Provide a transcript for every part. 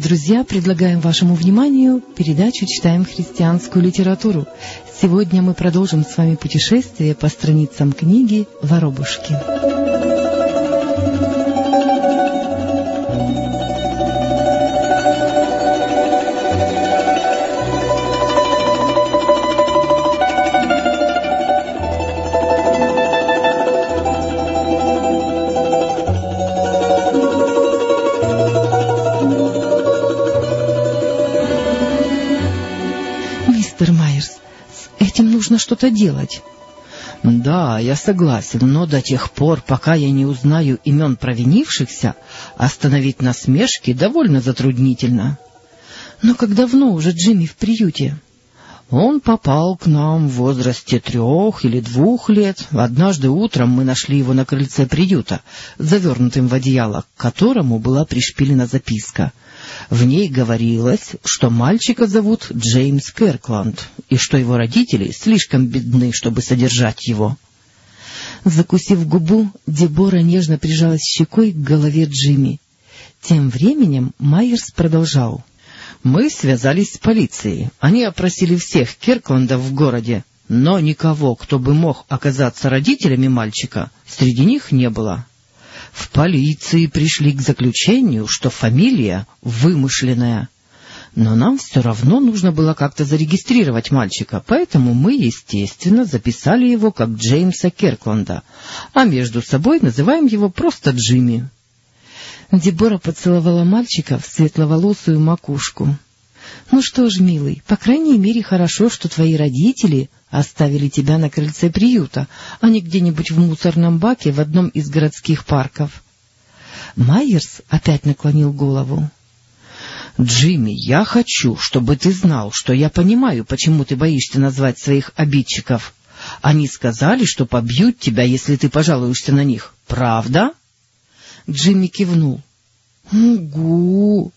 Дорогие друзья, предлагаем вашему вниманию передачу «Читаем христианскую литературу». Сегодня мы продолжим с вами путешествие по страницам книги «Воробушки». Что-то делать. Да, я согласен, но до тех пор, пока я не узнаю имен провинившихся, остановить насмешки довольно затруднительно. Но как давно уже Джимми в приюте? Он попал к нам в возрасте трех или двух лет. Однажды утром мы нашли его на крыльце приюта, завернутым в одеяло, к которому была пришпилена записка. В ней говорилось, что мальчика зовут Джеймс Керкланд, и что его родители слишком бедны, чтобы содержать его. Закусив губу, Дебора нежно прижалась щекой к голове Джимми. Тем временем Майерс продолжал. Мы связались с полицией. Они опросили всех Керкландов в городе, но никого, кто бы мог оказаться родителями мальчика, среди них не было. В полиции пришли к заключению, что фамилия вымышленная. Но нам все равно нужно было как-то зарегистрировать мальчика, поэтому мы, естественно, записали его как Джеймса Керкланда, а между собой называем его просто Джимми. Дебора поцеловала мальчика в светловолосую макушку. — Ну что ж, милый, по крайней мере, хорошо, что твои родители оставили тебя на крыльце приюта, а не где-нибудь в мусорном баке в одном из городских парков. Майерс опять наклонил голову. — Джимми, я хочу, чтобы ты знал, что я понимаю, почему ты боишься назвать своих обидчиков. Они сказали, что побьют тебя, если ты пожалуешься на них. Правда? Джимми кивнул. — Угу!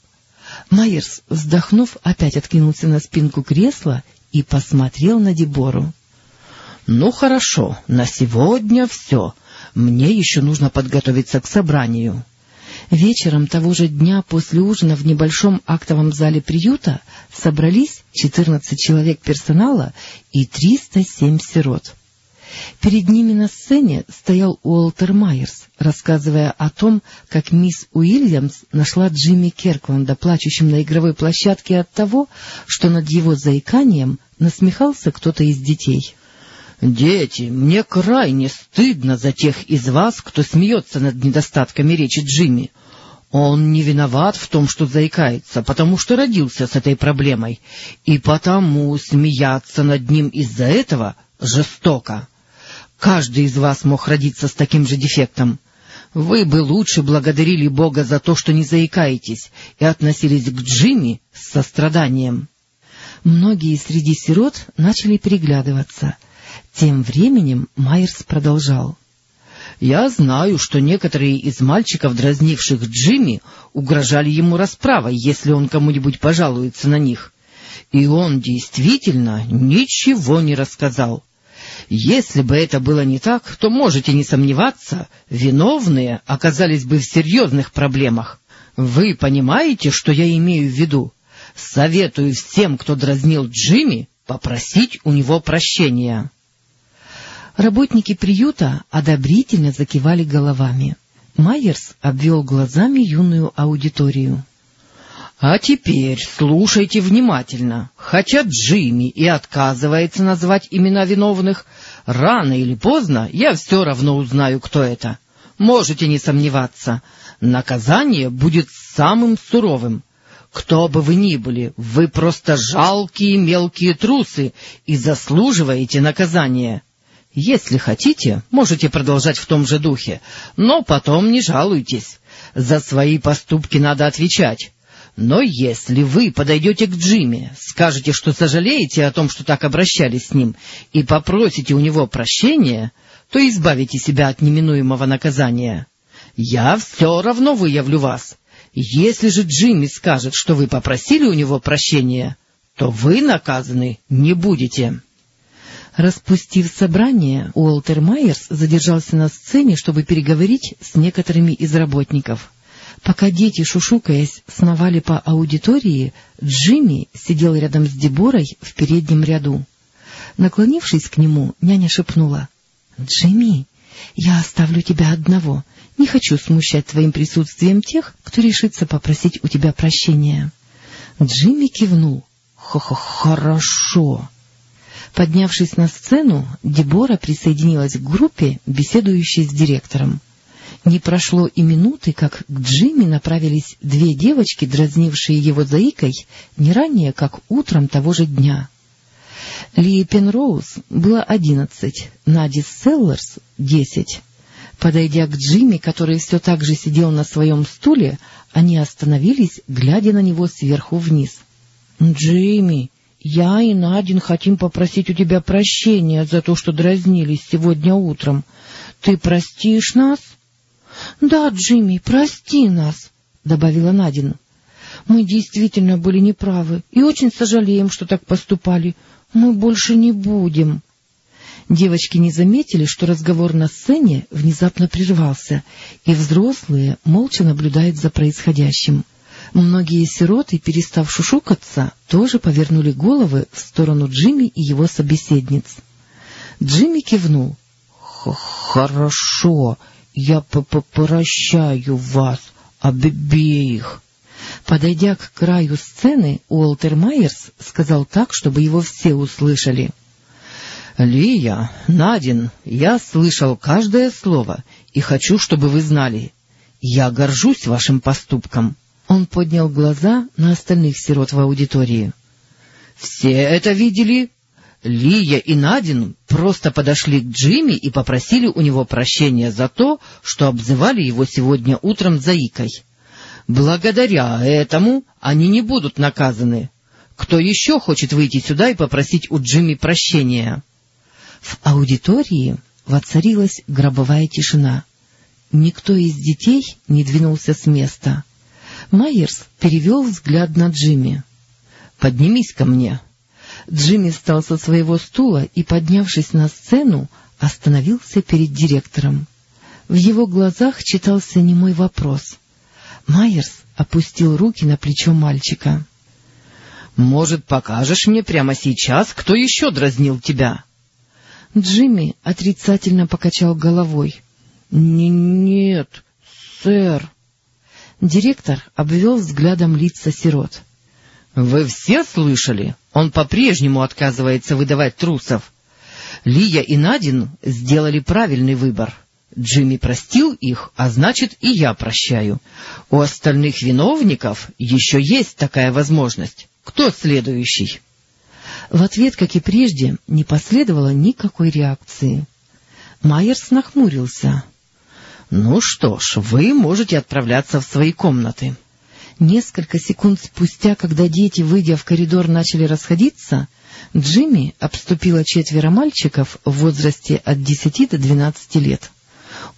Майерс, вздохнув, опять откинулся на спинку кресла и посмотрел на Дебору. — Ну, хорошо, на сегодня все. Мне еще нужно подготовиться к собранию. Вечером того же дня после ужина в небольшом актовом зале приюта собрались четырнадцать человек персонала и триста семь сирот. Перед ними на сцене стоял Уолтер Майерс, рассказывая о том, как мисс Уильямс нашла Джимми Керкланда плачущим на игровой площадке от того, что над его заиканием насмехался кто-то из детей. — Дети, мне крайне стыдно за тех из вас, кто смеется над недостатками речи Джимми. Он не виноват в том, что заикается, потому что родился с этой проблемой, и потому смеяться над ним из-за этого жестоко. Каждый из вас мог родиться с таким же дефектом. Вы бы лучше благодарили Бога за то, что не заикаетесь, и относились к Джимми с состраданием. Многие среди сирот начали переглядываться. Тем временем Майерс продолжал. — Я знаю, что некоторые из мальчиков, дразнивших Джимми, угрожали ему расправой, если он кому-нибудь пожалуется на них. И он действительно ничего не рассказал. Если бы это было не так, то можете не сомневаться, виновные оказались бы в серьезных проблемах. Вы понимаете, что я имею в виду? Советую всем, кто дразнил Джимми, попросить у него прощения. Работники приюта одобрительно закивали головами. Майерс обвел глазами юную аудиторию. — А теперь слушайте внимательно. Хотя Джимми и отказывается назвать имена виновных, рано или поздно я все равно узнаю, кто это. Можете не сомневаться, наказание будет самым суровым. Кто бы вы ни были, вы просто жалкие мелкие трусы и заслуживаете наказания. Если хотите, можете продолжать в том же духе, но потом не жалуйтесь. За свои поступки надо отвечать. Но если вы подойдете к Джимми, скажете, что сожалеете о том, что так обращались с ним, и попросите у него прощения, то избавите себя от неминуемого наказания. Я все равно выявлю вас. Если же Джимми скажет, что вы попросили у него прощения, то вы наказаны не будете. Распустив собрание, Уолтер Майерс задержался на сцене, чтобы переговорить с некоторыми из работников. Пока дети, шушукаясь, сновали по аудитории, Джимми сидел рядом с Деборой в переднем ряду. Наклонившись к нему, няня шепнула. — Джимми, я оставлю тебя одного. Не хочу смущать твоим присутствием тех, кто решится попросить у тебя прощения. Джимми кивнул. Х -х — Хорошо. Поднявшись на сцену, Дебора присоединилась к группе, беседующей с директором. Не прошло и минуты, как к Джимми направились две девочки, дразнившие его заикой, не ранее, как утром того же дня. Ли Пенроуз было одиннадцать, Нади Селлерс — десять. Подойдя к Джимми, который все так же сидел на своем стуле, они остановились, глядя на него сверху вниз. — Джимми, я и Надин хотим попросить у тебя прощения за то, что дразнились сегодня утром. Ты простишь нас? —— Да, Джимми, прости нас, — добавила Надин. — Мы действительно были неправы и очень сожалеем, что так поступали. Мы больше не будем. Девочки не заметили, что разговор на сцене внезапно прервался, и взрослые молча наблюдают за происходящим. Многие сироты, перестав шушукаться, тоже повернули головы в сторону Джимми и его собеседниц. Джимми кивнул. — Хорошо, я попрощаю вас обеих. Подойдя к краю сцены, Уолтер Майерс сказал так, чтобы его все услышали. — Лия, Надин, я слышал каждое слово и хочу, чтобы вы знали. Я горжусь вашим поступком. Он поднял глаза на остальных сирот в аудитории. — Все это видели? Лия и Надин просто подошли к Джимми и попросили у него прощения за то, что обзывали его сегодня утром заикой. Благодаря этому они не будут наказаны. Кто еще хочет выйти сюда и попросить у Джимми прощения? В аудитории воцарилась гробовая тишина. Никто из детей не двинулся с места. Майерс перевел взгляд на Джимми. — Поднимись ко мне. — Джимми встал со своего стула и, поднявшись на сцену, остановился перед директором. В его глазах читался немой вопрос. Майерс опустил руки на плечо мальчика. — Может, покажешь мне прямо сейчас, кто еще дразнил тебя? Джимми отрицательно покачал головой. — Нет, сэр. Директор обвел взглядом лица сирот. —— Вы все слышали? Он по-прежнему отказывается выдавать трусов. Лия и Надин сделали правильный выбор. Джимми простил их, а значит, и я прощаю. У остальных виновников еще есть такая возможность. Кто следующий? В ответ, как и прежде, не последовало никакой реакции. Майерс нахмурился. — Ну что ж, вы можете отправляться в свои комнаты. Несколько секунд спустя, когда дети, выйдя в коридор, начали расходиться, Джимми обступила четверо мальчиков в возрасте от десяти до двенадцати лет.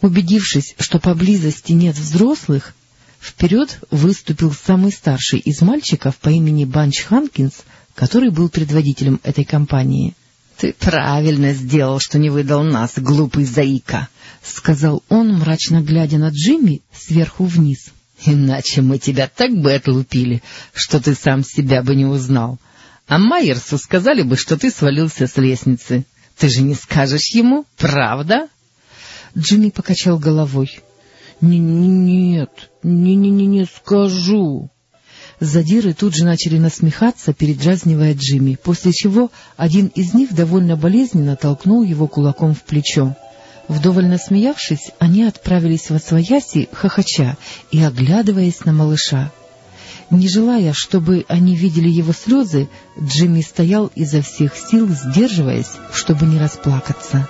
Убедившись, что поблизости нет взрослых, вперед выступил самый старший из мальчиков по имени Банч Ханкинс, который был предводителем этой компании. — Ты правильно сделал, что не выдал нас, глупый заика, — сказал он, мрачно глядя на Джимми сверху вниз. Иначе мы тебя так бы отлупили, что ты сам себя бы не узнал. А Майерсу сказали бы, что ты свалился с лестницы. Ты же не скажешь ему, правда? Джимми покачал головой. — Нет, не-не-не не скажу. Задиры тут же начали насмехаться, передразнивая Джимми, после чего один из них довольно болезненно толкнул его кулаком в плечо. Вдоволь насмеявшись, они отправились во свояси, хохоча и оглядываясь на малыша. Не желая, чтобы они видели его слезы, Джимми стоял изо всех сил, сдерживаясь, чтобы не расплакаться.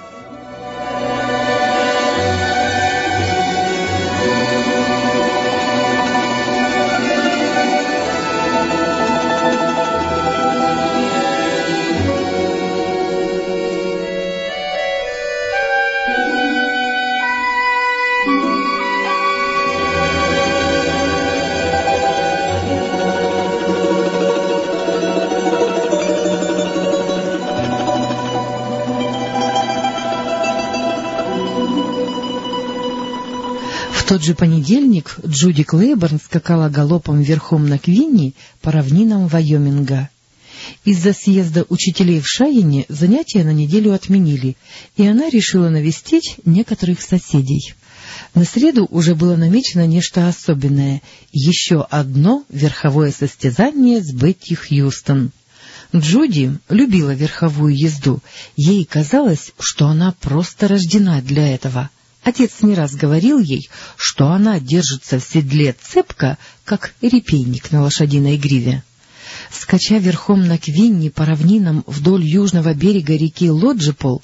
Тот же понедельник Джуди Клейборн скакала галопом верхом на Квинни по равнинам Вайоминга. Из-за съезда учителей в Шайене занятия на неделю отменили, и она решила навестить некоторых соседей. На среду уже было намечено нечто особенное — еще одно верховое состязание с Бетти Хьюстон. Джуди любила верховую езду, ей казалось, что она просто рождена для этого. Отец не раз говорил ей, что она держится в седле цепко, как репейник на лошадиной гриве. Скача верхом на Квинни по равнинам вдоль южного берега реки Лоджипол,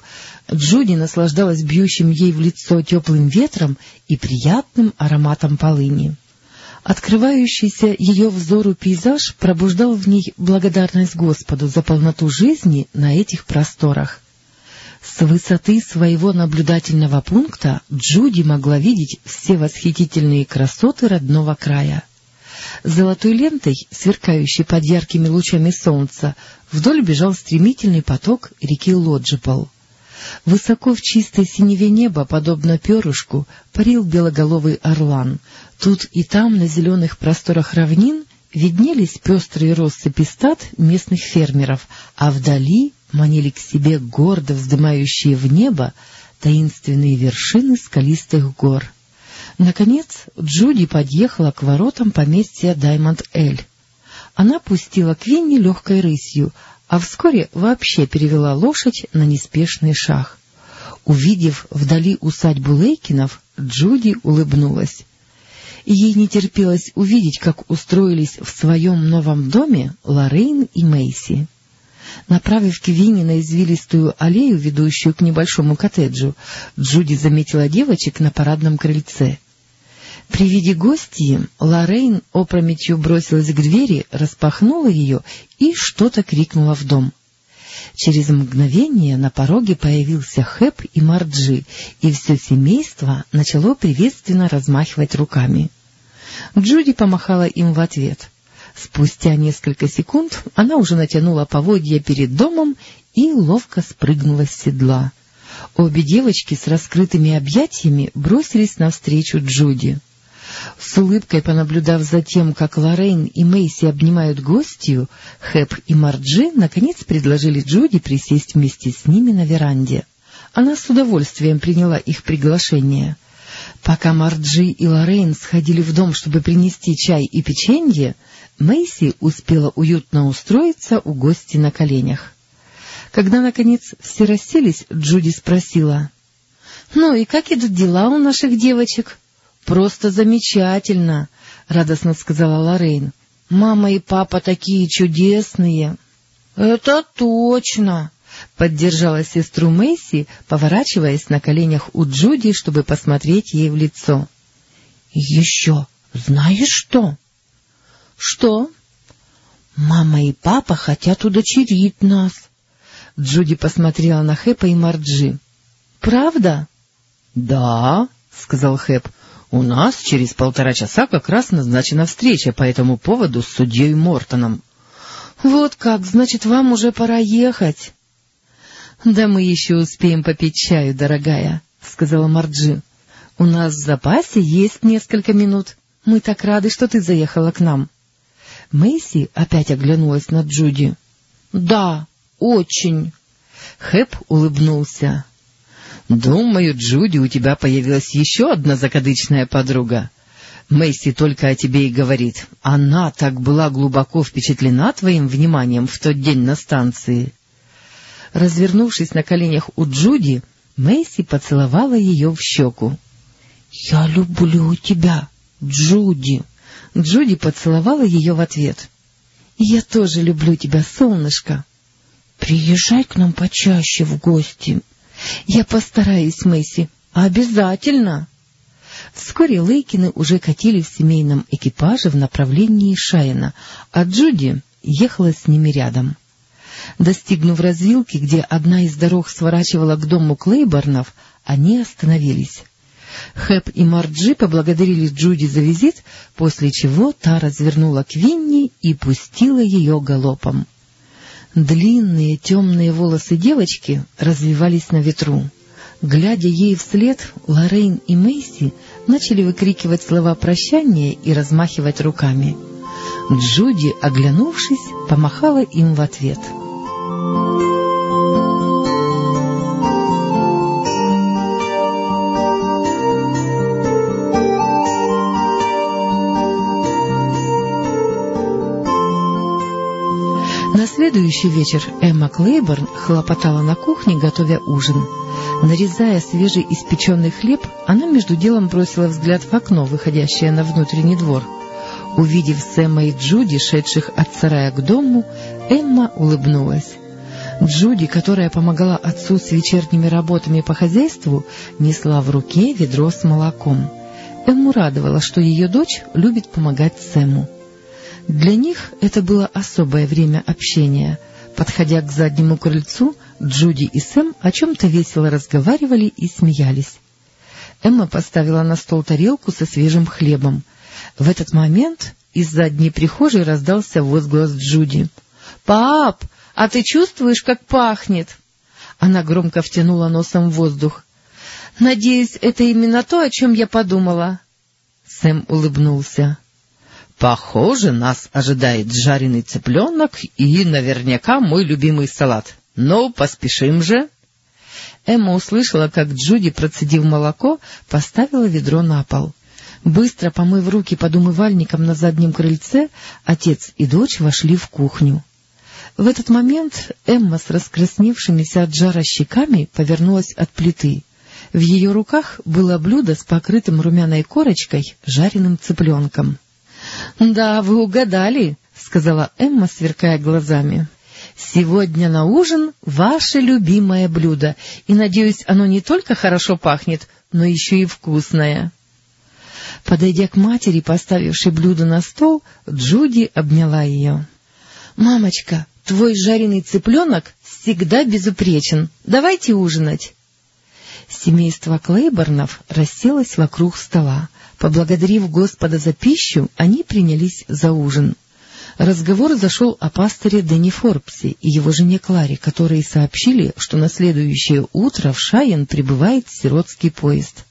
Джуди наслаждалась бьющим ей в лицо теплым ветром и приятным ароматом полыни. Открывающийся ее взору пейзаж пробуждал в ней благодарность Господу за полноту жизни на этих просторах. С высоты своего наблюдательного пункта Джуди могла видеть все восхитительные красоты родного края. Золотой лентой, сверкающей под яркими лучами солнца, вдоль бежал стремительный поток реки Лоджипол. Высоко в чистой синеве неба, подобно перышку, парил белоголовый орлан. Тут и там, на зеленых просторах равнин, виднелись пестрые россыпи стад местных фермеров, а вдали манили к себе гордо вздымающие в небо таинственные вершины скалистых гор. Наконец Джуди подъехала к воротам поместья Даймонд-Эль. Она пустила Квинни легкой рысью, а вскоре вообще перевела лошадь на неспешный шаг. Увидев вдали усадьбу Лейкинов, Джуди улыбнулась. Ей не терпелось увидеть, как устроились в своем новом доме Лоррейн и Мейси. Направив Квинни на извилистую аллею, ведущую к небольшому коттеджу, Джуди заметила девочек на парадном крыльце. При виде гостьи Лоррейн опрометью бросилась к двери, распахнула ее и что-то крикнула в дом. Через мгновение на пороге появился Хэп и Марджи, и все семейство начало приветственно размахивать руками. Джуди помахала им в ответ. Спустя несколько секунд она уже натянула поводья перед домом и ловко спрыгнула с седла. Обе девочки с раскрытыми объятиями бросились навстречу Джуди. С улыбкой понаблюдав за тем, как Лоррейн и Мэйси обнимают гостью, Хэп и Марджи наконец предложили Джуди присесть вместе с ними на веранде. Она с удовольствием приняла их приглашение. Пока Марджи и Лоррейн сходили в дом, чтобы принести чай и печенье, Мэйси успела уютно устроиться у гости на коленях. Когда, наконец, все расселись, Джуди спросила. — Ну и как идут дела у наших девочек? — Просто замечательно, — радостно сказала Лоррейн. — Мама и папа такие чудесные. — Это точно, — поддержала сестру Мэйси, поворачиваясь на коленях у Джуди, чтобы посмотреть ей в лицо. — Еще знаешь что? — Что? — Мама и папа хотят удочерить нас. Джуди посмотрела на Хэпа и Марджи. — Правда? — Да, — сказал Хэп. У нас через полтора часа как раз назначена встреча по этому поводу с судьей Мортоном. — Вот как, значит, вам уже пора ехать. — Да мы еще успеем попить чаю, дорогая, — сказала Марджи. — У нас в запасе есть несколько минут. Мы так рады, что ты заехала к нам. Мэйси опять оглянулась на Джуди. — Да, очень. Хэп улыбнулся. Думаю, Джуди, у тебя появилась еще одна закадычная подруга. Мэйси только о тебе и говорит. Она так была глубоко впечатлена твоим вниманием в тот день на станции. Развернувшись на коленях у Джуди, Мэйси поцеловала ее в щеку. — Я люблю тебя, Джуди. Джуди поцеловала ее в ответ. — Я тоже люблю тебя, солнышко. — Приезжай к нам почаще в гости. — Я постараюсь, Мэйси. Обязательно. Вскоре Лейкины уже катили в семейном экипаже в направлении Шайна, а Джуди ехала с ними рядом. Достигнув развилки, где одна из дорог сворачивала к дому Клейборнов, они остановились. Хэп и Марджи поблагодарили Джуди за визит, после чего та развернула Квинни и пустила ее галопом. Длинные темные волосы девочки развивались на ветру. Глядя ей вслед, Лоррейн и Мэйси начали выкрикивать слова прощания и размахивать руками. Джуди, оглянувшись, помахала им в ответ. Следующий вечер Эмма Клейборн хлопотала на кухне, готовя ужин. Нарезая свежий испеченный хлеб, она между делом бросила взгляд в окно, выходящее на внутренний двор. Увидев Сэма и Джуди, шедших от сарая к дому, Эмма улыбнулась. Джуди, которая помогала отцу с вечерними работами по хозяйству, несла в руке ведро с молоком. Эмму радовало, что ее дочь любит помогать Сэму. Для них это было особое время общения. Подходя к заднему крыльцу, Джуди и Сэм о чем-то весело разговаривали и смеялись. Эмма поставила на стол тарелку со свежим хлебом. В этот момент из задней прихожей раздался возглас Джуди. — Пап, а ты чувствуешь, как пахнет? Она громко втянула носом воздух. — Надеюсь, это именно то, о чем я подумала. Сэм улыбнулся. — Похоже, нас ожидает жареный цыпленок и наверняка мой любимый салат. Ну, поспешим же. Эмма услышала, как Джуди, процедив молоко, поставила ведро на пол. Быстро помыв руки под умывальником на заднем крыльце, отец и дочь вошли в кухню. В этот момент Эмма с раскрасневшимися от жара щеками повернулась от плиты. В ее руках было блюдо с покрытым румяной корочкой, жареным цыпленком. — Да, вы угадали, — сказала Эмма, сверкая глазами. Сегодня на ужин ваше любимое блюдо, и, надеюсь, оно не только хорошо пахнет, но еще и вкусное. Подойдя к матери, поставившей блюдо на стол, Джуди обняла ее. — Мамочка, твой жареный цыпленок всегда безупречен. Давайте ужинать. Семейство Клейборнов расселось вокруг стола. Поблагодарив Господа за пищу, они принялись за ужин. Разговор зашел о пасторе Дэнни Форбсе и его жене Кларе, которые сообщили, что на следующее утро в Шайен прибывает сиротский поезд.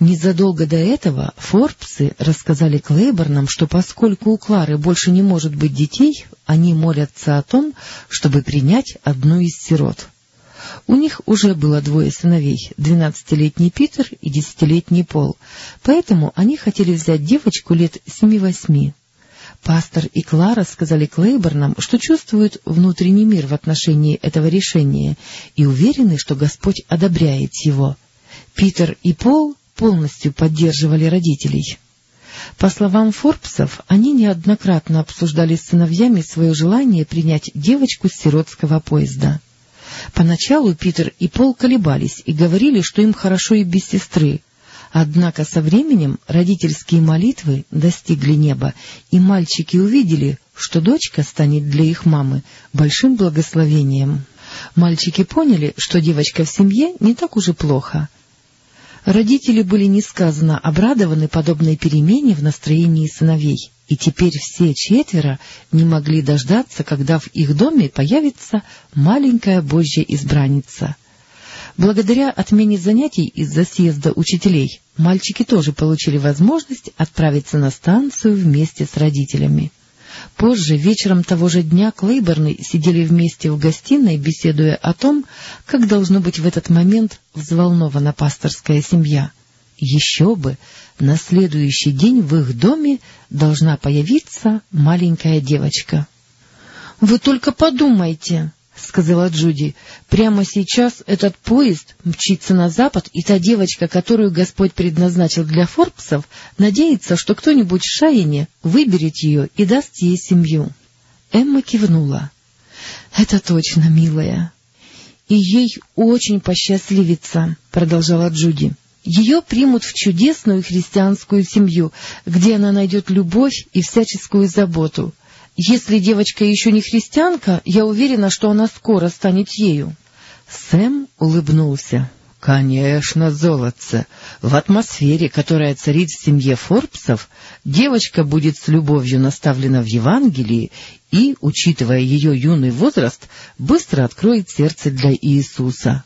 Незадолго до этого Форбсы рассказали Клейборнам, что поскольку у Клары больше не может быть детей, они молятся о том, чтобы принять одну из сирот. У них уже было двое сыновей, двенадцатилетний Питер и десятилетний Пол, поэтому они хотели взять девочку лет семи-восьми. Пастор и Клара сказали Клейборнам, что чувствуют внутренний мир в отношении этого решения и уверены, что Господь одобряет его. Питер и Пол полностью поддерживали родителей. По словам Форбсов, они неоднократно обсуждали с сыновьями свое желание принять девочку с сиротского поезда. Поначалу Питер и Пол колебались и говорили, что им хорошо и без сестры, Однако со временем родительские молитвы достигли неба, и мальчики увидели, что дочка станет для их мамы большим благословением. Мальчики поняли, что девочка в семье не так уж и плохо. Родители были несказанно обрадованы подобной перемене в настроении сыновей, и теперь все четверо не могли дождаться, когда в их доме появится маленькая божья избранница — Благодаря отмене занятий из-за съезда учителей мальчики тоже получили возможность отправиться на станцию вместе с родителями. Позже, вечером того же дня, Клейборны сидели вместе в гостиной, беседуя о том, как должно быть в этот момент взволнована пасторская семья. Еще бы! На следующий день в их доме должна появиться маленькая девочка. — Вы только подумайте! — сказала Джуди. — Прямо сейчас этот поезд мчится на запад, и та девочка, которую Господь предназначил для Форбсов, надеется, что кто-нибудь в Шайене выберет ее и даст ей семью. Эмма кивнула. — Это точно, милая. — И ей очень посчастливится, — продолжала Джуди. — Ее примут в чудесную христианскую семью, где она найдет любовь и всяческую заботу. Если девочка еще не христианка, я уверена, что она скоро станет ею. Сэм улыбнулся. — Конечно, золотце. В атмосфере, которая царит в семье Форбсов, девочка будет с любовью наставлена в Евангелии и, учитывая ее юный возраст, быстро откроет сердце для Иисуса.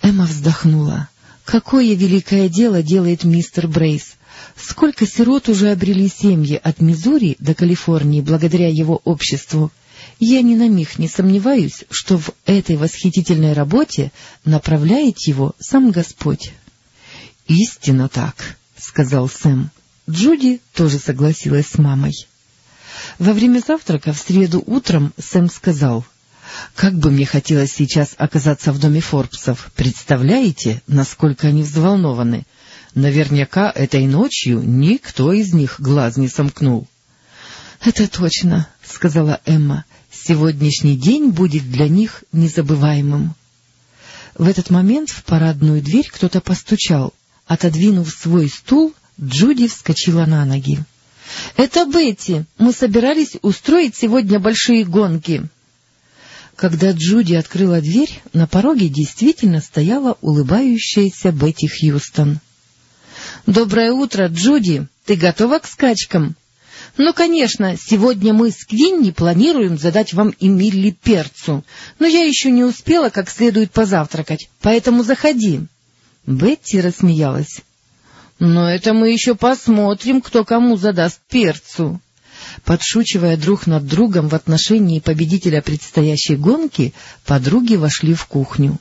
Эмма вздохнула. Какое великое дело делает мистер Брейс! Сколько сирот уже обрели семьи от Мизури до Калифорнии благодаря его обществу! Я ни на миг не сомневаюсь, что в этой восхитительной работе направляет его сам Господь. — Истинно так, — сказал Сэм. Джуди тоже согласилась с мамой. Во время завтрака в среду утром Сэм сказал, «Как бы мне хотелось сейчас оказаться в доме Форбсов. Представляете, насколько они взволнованы? Наверняка этой ночью никто из них глаз не сомкнул». «Это точно», — сказала Эмма. «Сегодняшний день будет для них незабываемым». В этот момент в парадную дверь кто-то постучал. Отодвинув свой стул, Джуди вскочила на ноги. — Это Бетти. Мы собирались устроить сегодня большие гонки. Когда Джуди открыла дверь, на пороге действительно стояла улыбающаяся Бетти Хьюстон. — Доброе утро, Джуди. Ты готова к скачкам? — Ну, конечно, сегодня мы с Квинни планируем задать вам Эмилли перцу, но я еще не успела как следует позавтракать, поэтому заходи. Бетти рассмеялась. Но это мы еще посмотрим, кто кому задаст перцу. Подшучивая друг над другом в отношении победителя предстоящей гонки, подруги вошли в кухню.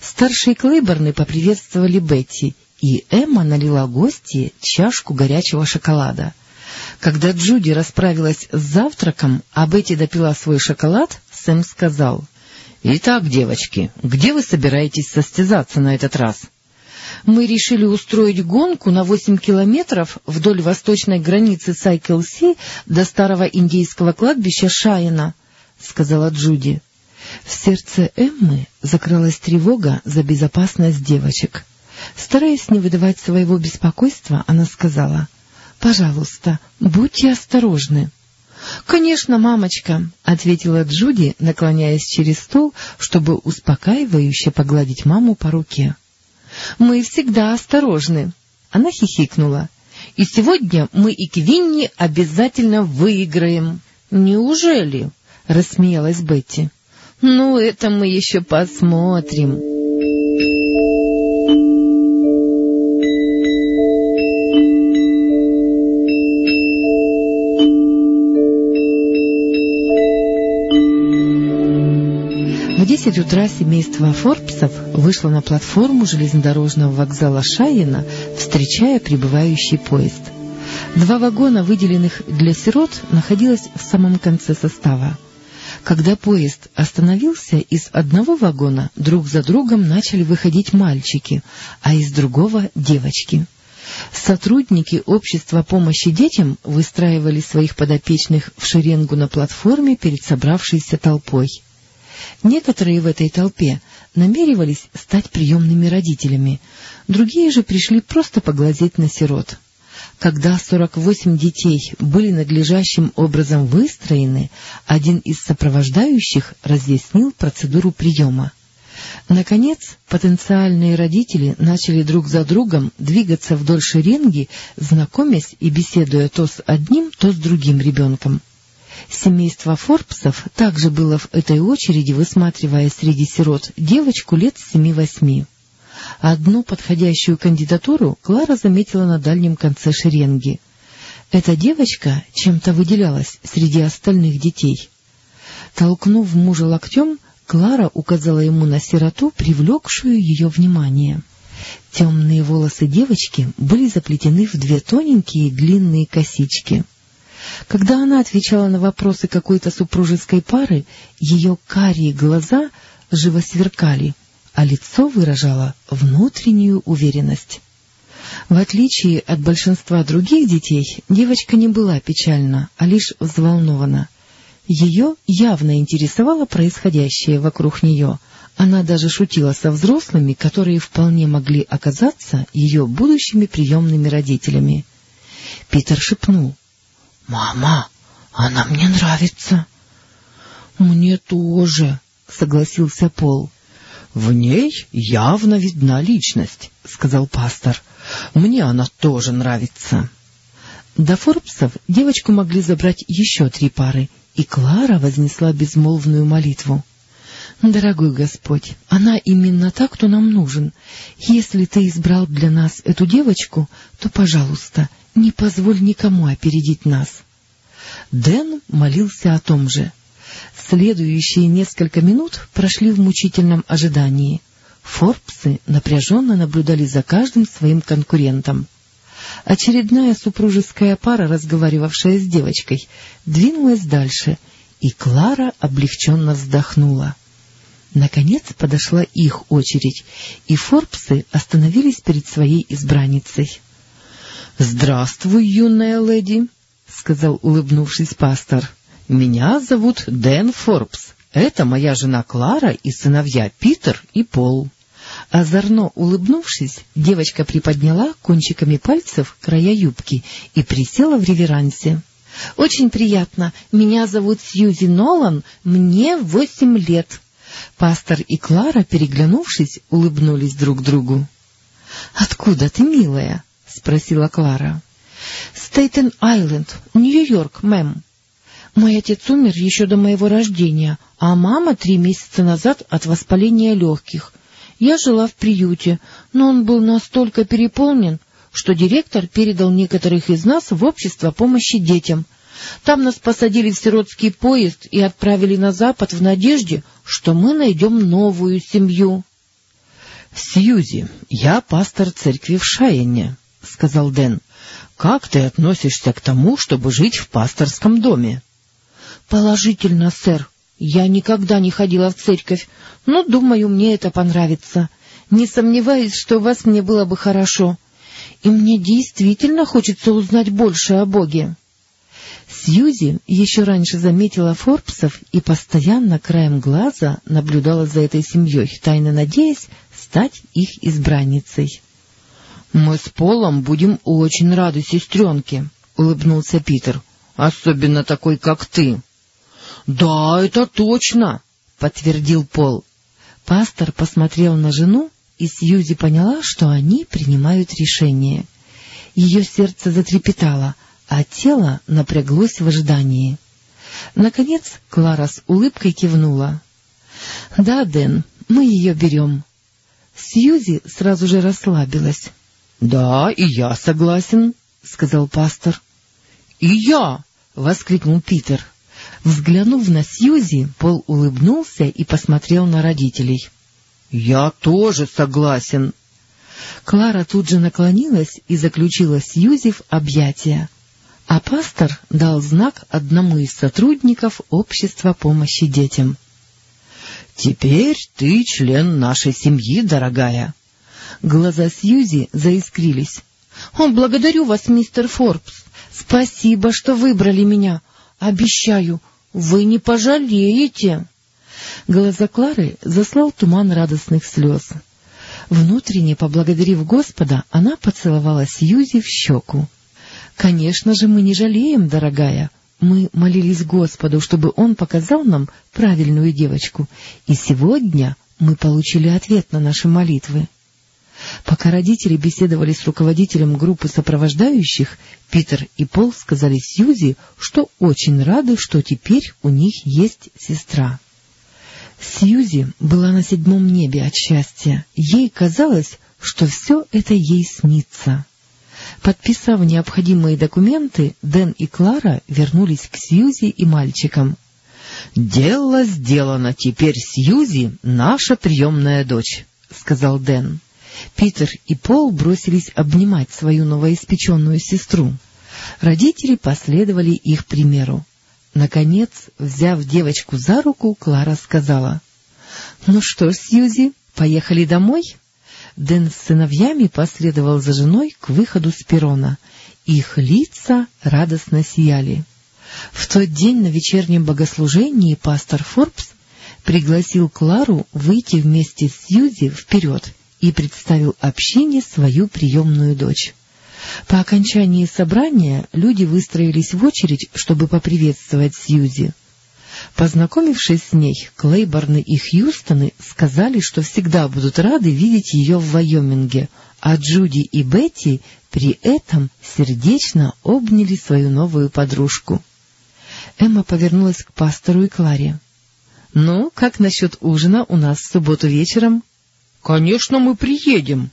Старшие Клейборны поприветствовали Бетти, и Эмма налила гости чашку горячего шоколада. Когда Джуди расправилась с завтраком, а Бетти допила свой шоколад, Сэм сказал, — Итак, девочки, где вы собираетесь состязаться на этот раз? — мы решили устроить гонку на восемь километров вдоль восточной границы Сайкл-Си до старого индейского кладбища Шайена, — сказала Джуди. В сердце Эммы закралась тревога за безопасность девочек. Стараясь не выдавать своего беспокойства, она сказала, — Пожалуйста, будьте осторожны. — Конечно, мамочка, — ответила Джуди, наклоняясь через стол, чтобы успокаивающе погладить маму по руке. Мы всегда осторожны. Она хихикнула. И сегодня мы и Квинни обязательно выиграем. Неужели? Рассмеялась Бетти. Ну, это мы еще посмотрим. Десять утра семейство Форбсов вышло на платформу железнодорожного вокзала Шайена, встречая прибывающий поезд. Два вагона, выделенных для сирот, находилось в самом конце состава. Когда поезд остановился, из одного вагона друг за другом начали выходить мальчики, а из другого — девочки. Сотрудники общества помощи детям выстраивали своих подопечных в шеренгу на платформе перед собравшейся толпой. Некоторые в этой толпе намеревались стать приемными родителями, другие же пришли просто поглазеть на сирот. Когда сорок восемь детей были надлежащим образом выстроены, один из сопровождающих разъяснил процедуру приема. Наконец, потенциальные родители начали друг за другом двигаться вдоль шеренги, знакомясь и беседуя то с одним, то с другим ребенком. Семейство Форбсов также было в этой очереди, высматривая среди сирот девочку лет семи-восьми. Одну подходящую кандидатуру Клара заметила на дальнем конце шеренги. Эта девочка чем-то выделялась среди остальных детей. Толкнув мужа локтем, Клара указала ему на сироту, привлекшую ее внимание. Темные волосы девочки были заплетены в две тоненькие длинные косички — когда она отвечала на вопросы какой-то супружеской пары, ее карие глаза живо сверкали, а лицо выражало внутреннюю уверенность. В отличие от большинства других детей, девочка не была печальна, а лишь взволнована. Ее явно интересовало происходящее вокруг нее. Она даже шутила со взрослыми, которые вполне могли оказаться ее будущими приемными родителями. Питер шепнул. «Мама, она мне нравится». «Мне тоже», — согласился Пол. «В ней явно видна личность», — сказал пастор. «Мне она тоже нравится». До Форбсов девочку могли забрать еще три пары, и Клара вознесла безмолвную молитву. Дорогой Господь, она именно та, кто нам нужен. Если Ты избрал для нас эту девочку, то, пожалуйста, не позволь никому опередить нас. Дэн молился о том же. Следующие несколько минут прошли в мучительном ожидании. Форбсы напряженно наблюдали за каждым своим конкурентом. Очередная супружеская пара, разговаривавшая с девочкой, двинулась дальше, и Клара облегченно вздохнула. Наконец подошла их очередь, и Форбсы остановились перед своей избранницей. — Здравствуй, юная леди, — сказал, улыбнувшись пастор. — Меня зовут Дэн Форбс. Это моя жена Клара и сыновья Питер и Пол. Озорно улыбнувшись, девочка приподняла кончиками пальцев края юбки и присела в реверансе. — Очень приятно. Меня зовут Сьюзи Нолан, мне восемь лет. Пастор и Клара, переглянувшись, улыбнулись друг другу. — Откуда ты, милая? — спросила Клара. — Стейтен-Айленд, Нью-Йорк, мэм. Мой отец умер еще до моего рождения, а мама три месяца назад от воспаления легких. Я жила в приюте, но он был настолько переполнен, что директор передал некоторых из нас в общество помощи детям — там нас посадили в сиротский поезд и отправили на запад в надежде, что мы найдем новую семью. — Сьюзи, я пастор церкви в Шайене, — сказал Дэн. — Как ты относишься к тому, чтобы жить в пасторском доме? — Положительно, сэр. Я никогда не ходила в церковь, но, думаю, мне это понравится. Не сомневаюсь, что у вас мне было бы хорошо. И мне действительно хочется узнать больше о Боге. Сьюзи еще раньше заметила Форбсов и постоянно краем глаза наблюдала за этой семьей, тайно надеясь стать их избранницей. — Мы с Полом будем очень рады сестренке, — улыбнулся Питер, — особенно такой, как ты. — Да, это точно, — подтвердил Пол. Пастор посмотрел на жену, и Сьюзи поняла, что они принимают решение. Ее сердце затрепетало — а тело напряглось в ожидании. Наконец Клара с улыбкой кивнула. — Да, Дэн, мы ее берем. Сьюзи сразу же расслабилась. — Да, и я согласен, — сказал пастор. — И я! — воскликнул Питер. Взглянув на Сьюзи, Пол улыбнулся и посмотрел на родителей. — Я тоже согласен. Клара тут же наклонилась и заключила Сьюзи в объятия а пастор дал знак одному из сотрудников общества помощи детям. — Теперь ты член нашей семьи, дорогая. Глаза Сьюзи заискрились. — О, благодарю вас, мистер Форбс. Спасибо, что выбрали меня. Обещаю, вы не пожалеете. Глаза Клары заслал туман радостных слез. Внутренне поблагодарив Господа, она поцеловала Сьюзи в щеку. Конечно же, мы не жалеем, дорогая. Мы молились Господу, чтобы Он показал нам правильную девочку, и сегодня мы получили ответ на наши молитвы. Пока родители беседовали с руководителем группы сопровождающих, Питер и Пол сказали Сьюзи, что очень рады, что теперь у них есть сестра. Сьюзи была на седьмом небе от счастья. Ей казалось, что все это ей снится. Подписав необходимые документы, Дэн и Клара вернулись к Сьюзи и мальчикам. — Дело сделано, теперь Сьюзи — наша приемная дочь, — сказал Дэн. Питер и Пол бросились обнимать свою новоиспеченную сестру. Родители последовали их примеру. Наконец, взяв девочку за руку, Клара сказала. — Ну что ж, Сьюзи, поехали домой? — Дэн с сыновьями последовал за женой к выходу с перрона. Их лица радостно сияли. В тот день на вечернем богослужении пастор Форбс пригласил Клару выйти вместе с Сьюзи вперед и представил общине свою приемную дочь. По окончании собрания люди выстроились в очередь, чтобы поприветствовать Сьюзи. Познакомившись с ней, Клейборны и Хьюстоны сказали, что всегда будут рады видеть ее в Вайоминге, а Джуди и Бетти при этом сердечно обняли свою новую подружку. Эмма повернулась к пастору и Кларе. — Ну, как насчет ужина у нас в субботу вечером? — Конечно, мы приедем.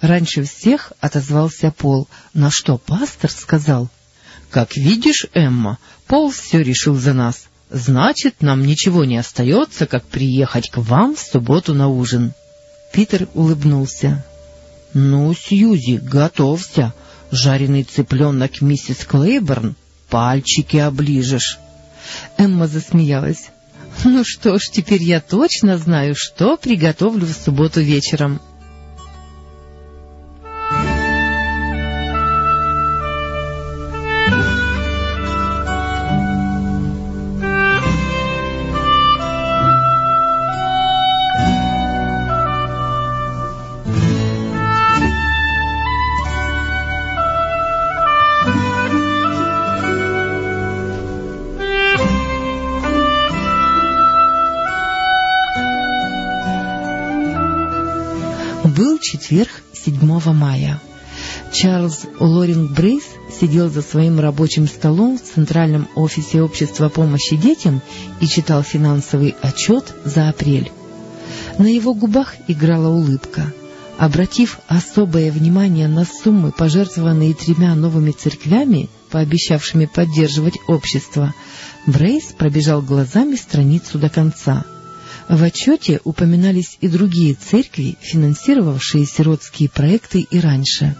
Раньше всех отозвался Пол, на что пастор сказал. — Как видишь, Эмма, Пол все решил за нас. Значит, нам ничего не остается, как приехать к вам в субботу на ужин. Питер улыбнулся. — Ну, Сьюзи, готовься. Жареный цыпленок миссис Клейборн, пальчики оближешь. Эмма засмеялась. — Ну что ж, теперь я точно знаю, что приготовлю в субботу вечером. — четверг, 7 мая. Чарльз Лоринг Брейс сидел за своим рабочим столом в Центральном офисе Общества помощи детям и читал финансовый отчет за апрель. На его губах играла улыбка. Обратив особое внимание на суммы, пожертвованные тремя новыми церквями, пообещавшими поддерживать общество, Брейс пробежал глазами страницу до конца — в отчете упоминались и другие церкви, финансировавшие сиротские проекты и раньше.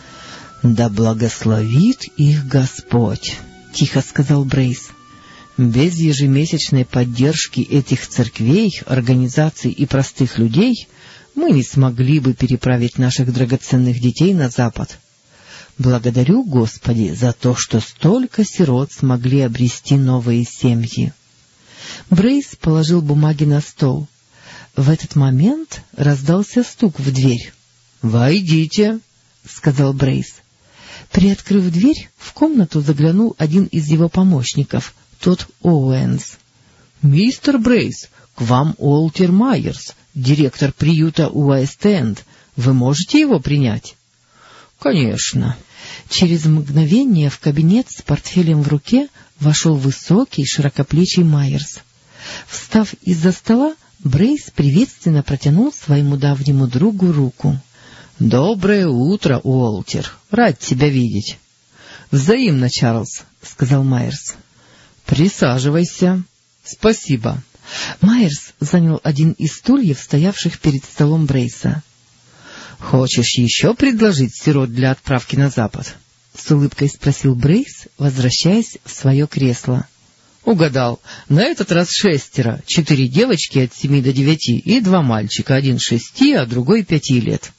— Да благословит их Господь! — тихо сказал Брейс. — Без ежемесячной поддержки этих церквей, организаций и простых людей мы не смогли бы переправить наших драгоценных детей на Запад. Благодарю, Господи, за то, что столько сирот смогли обрести новые семьи. Брейс положил бумаги на стол. В этот момент раздался стук в дверь. — Войдите, — сказал Брейс. Приоткрыв дверь, в комнату заглянул один из его помощников, тот Оуэнс. — Мистер Брейс, к вам Уолтер Майерс, директор приюта Уэст-Энд. Вы можете его принять? — Конечно. Через мгновение в кабинет с портфелем в руке вошел высокий, широкоплечий Майерс. Встав из-за стола, Брейс приветственно протянул своему давнему другу руку. — Доброе утро, Уолтер. Рад тебя видеть. — Взаимно, Чарльз, — сказал Майерс. — Присаживайся. — Спасибо. Майерс занял один из стульев, стоявших перед столом Брейса. — Хочешь еще предложить сирот для отправки на запад? — с улыбкой спросил Брейс, возвращаясь в свое кресло. — Угадал. На этот раз шестеро. Четыре девочки от семи до девяти и два мальчика, один шести, а другой пяти лет.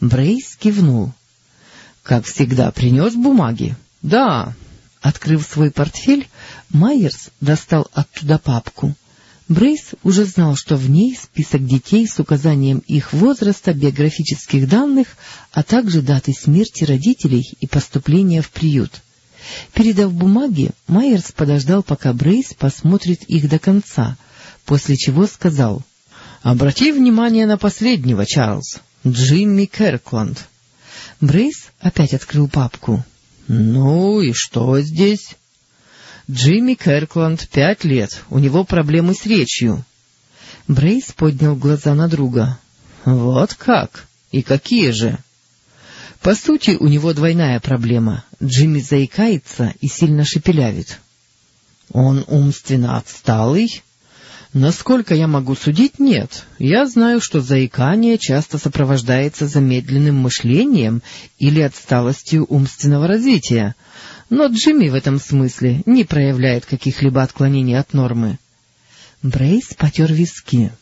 Брейс кивнул. — Как всегда, принес бумаги? — Да. Открыв свой портфель, Майерс достал оттуда папку. Брейс уже знал, что в ней список детей с указанием их возраста, биографических данных, а также даты смерти родителей и поступления в приют. Передав бумаги, Майерс подождал, пока Брейс посмотрит их до конца, после чего сказал. — Обрати внимание на последнего, Чарльз. Джимми Керкланд. Брейс опять открыл папку. — Ну и что здесь? — Джимми Керкланд, пять лет. У него проблемы с речью. Брейс поднял глаза на друга. — Вот как? И какие же? — по сути, у него двойная проблема. Джимми заикается и сильно шепелявит. Он умственно отсталый? Насколько я могу судить, нет. Я знаю, что заикание часто сопровождается замедленным мышлением или отсталостью умственного развития, но Джимми в этом смысле не проявляет каких-либо отклонений от нормы. Брейс потер виски.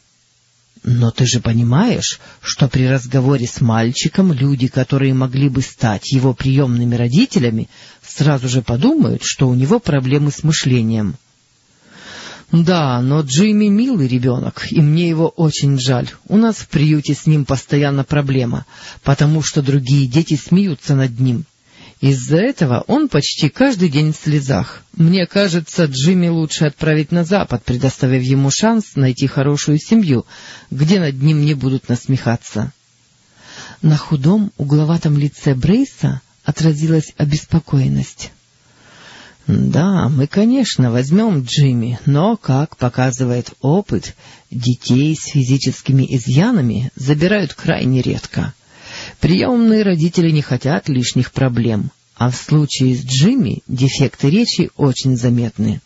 Но ты же понимаешь, что при разговоре с мальчиком люди, которые могли бы стать его приемными родителями, сразу же подумают, что у него проблемы с мышлением. Да, но Джимми милый ребенок, и мне его очень жаль. У нас в приюте с ним постоянно проблема, потому что другие дети смеются над ним. Из-за этого он почти каждый день в слезах. Мне кажется, Джимми лучше отправить на Запад, предоставив ему шанс найти хорошую семью, где над ним не будут насмехаться. На худом, угловатом лице Брейса отразилась обеспокоенность. — Да, мы, конечно, возьмем Джимми, но, как показывает опыт, детей с физическими изъянами забирают крайне редко. Приемные родители не хотят лишних проблем, а в случае с Джимми дефекты речи очень заметны.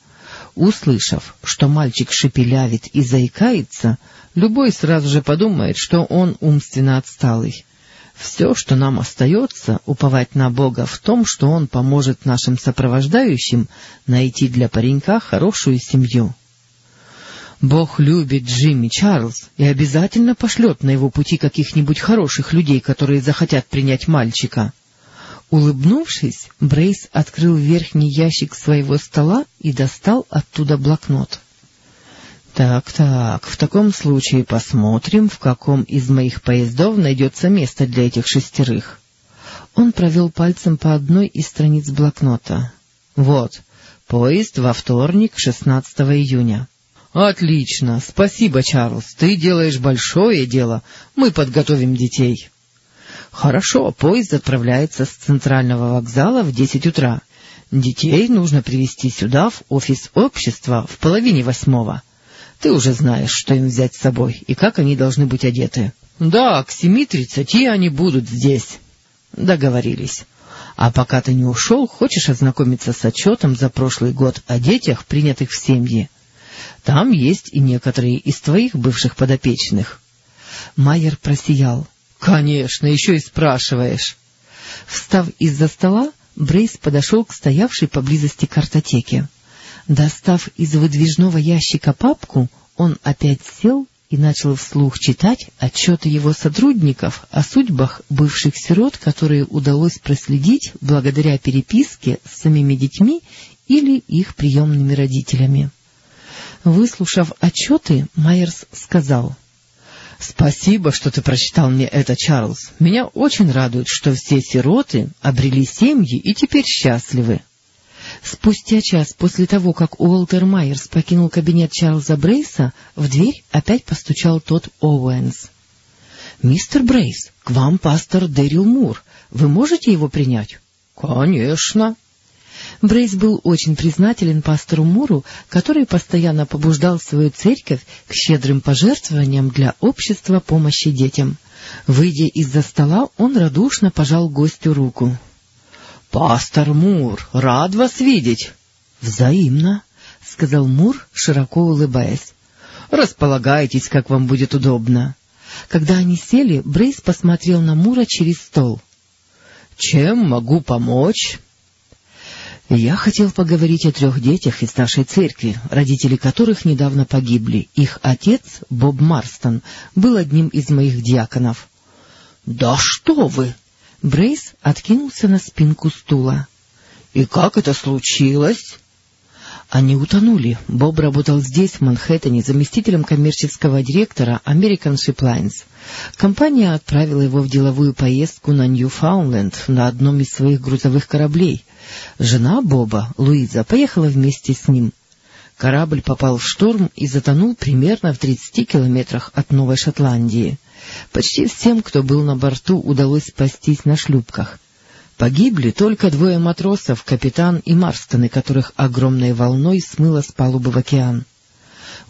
Услышав, что мальчик шепелявит и заикается, любой сразу же подумает, что он умственно отсталый. Все, что нам остается, уповать на Бога в том, что Он поможет нашим сопровождающим найти для паренька хорошую семью. Бог любит Джимми Чарльз и обязательно пошлет на его пути каких-нибудь хороших людей, которые захотят принять мальчика. Улыбнувшись, Брейс открыл верхний ящик своего стола и достал оттуда блокнот. Так-так, в таком случае посмотрим, в каком из моих поездов найдется место для этих шестерых. Он провел пальцем по одной из страниц блокнота. Вот, поезд во вторник, 16 июня. Отлично, спасибо, Чарльз, ты делаешь большое дело, мы подготовим детей. Хорошо, поезд отправляется с центрального вокзала в десять утра. Детей нужно привезти сюда, в офис общества, в половине восьмого. Ты уже знаешь, что им взять с собой и как они должны быть одеты. Да, к семи тридцати они будут здесь. Договорились. А пока ты не ушел, хочешь ознакомиться с отчетом за прошлый год о детях, принятых в семьи? Там есть и некоторые из твоих бывших подопечных. Майер просиял. — Конечно, еще и спрашиваешь. Встав из-за стола, Брейс подошел к стоявшей поблизости картотеке. Достав из выдвижного ящика папку, он опять сел и начал вслух читать отчеты его сотрудников о судьбах бывших сирот, которые удалось проследить благодаря переписке с самими детьми или их приемными родителями. Выслушав отчеты, Майерс сказал, — Спасибо, что ты прочитал мне это, Чарльз. Меня очень радует, что все сироты обрели семьи и теперь счастливы. Спустя час после того, как Уолтер Майерс покинул кабинет Чарльза Брейса, в дверь опять постучал тот Оуэнс. — Мистер Брейс, к вам пастор Дэрил Мур. Вы можете его принять? — Конечно. Брейс был очень признателен пастору Муру, который постоянно побуждал свою церковь к щедрым пожертвованиям для общества помощи детям. Выйдя из-за стола, он радушно пожал гостю руку. «Пастор Мур, рад вас видеть!» «Взаимно», — сказал Мур, широко улыбаясь. «Располагайтесь, как вам будет удобно». Когда они сели, Брейс посмотрел на Мура через стол. «Чем могу помочь?» «Я хотел поговорить о трех детях из нашей церкви, родители которых недавно погибли. Их отец, Боб Марстон, был одним из моих диаконов». «Да что вы!» Брейс откинулся на спинку стула. — И как это случилось? Они утонули. Боб работал здесь, в Манхэттене, заместителем коммерческого директора American Ship Lines. Компания отправила его в деловую поездку на Ньюфаундленд на одном из своих грузовых кораблей. Жена Боба, Луиза, поехала вместе с ним. Корабль попал в шторм и затонул примерно в 30 километрах от Новой Шотландии. Почти всем, кто был на борту, удалось спастись на шлюпках. Погибли только двое матросов, капитан и Марстоны, которых огромной волной смыло с палубы в океан.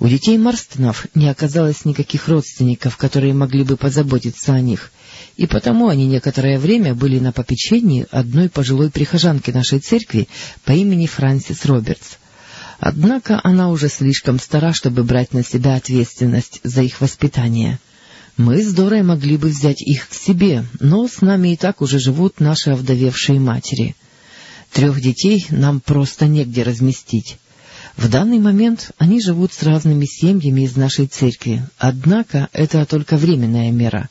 У детей Марстонов не оказалось никаких родственников, которые могли бы позаботиться о них, и потому они некоторое время были на попечении одной пожилой прихожанки нашей церкви по имени Франсис Робертс. Однако она уже слишком стара, чтобы брать на себя ответственность за их воспитание. Мы с Дорой могли бы взять их к себе, но с нами и так уже живут наши овдовевшие матери. Трех детей нам просто негде разместить. В данный момент они живут с разными семьями из нашей церкви, однако это только временная мера.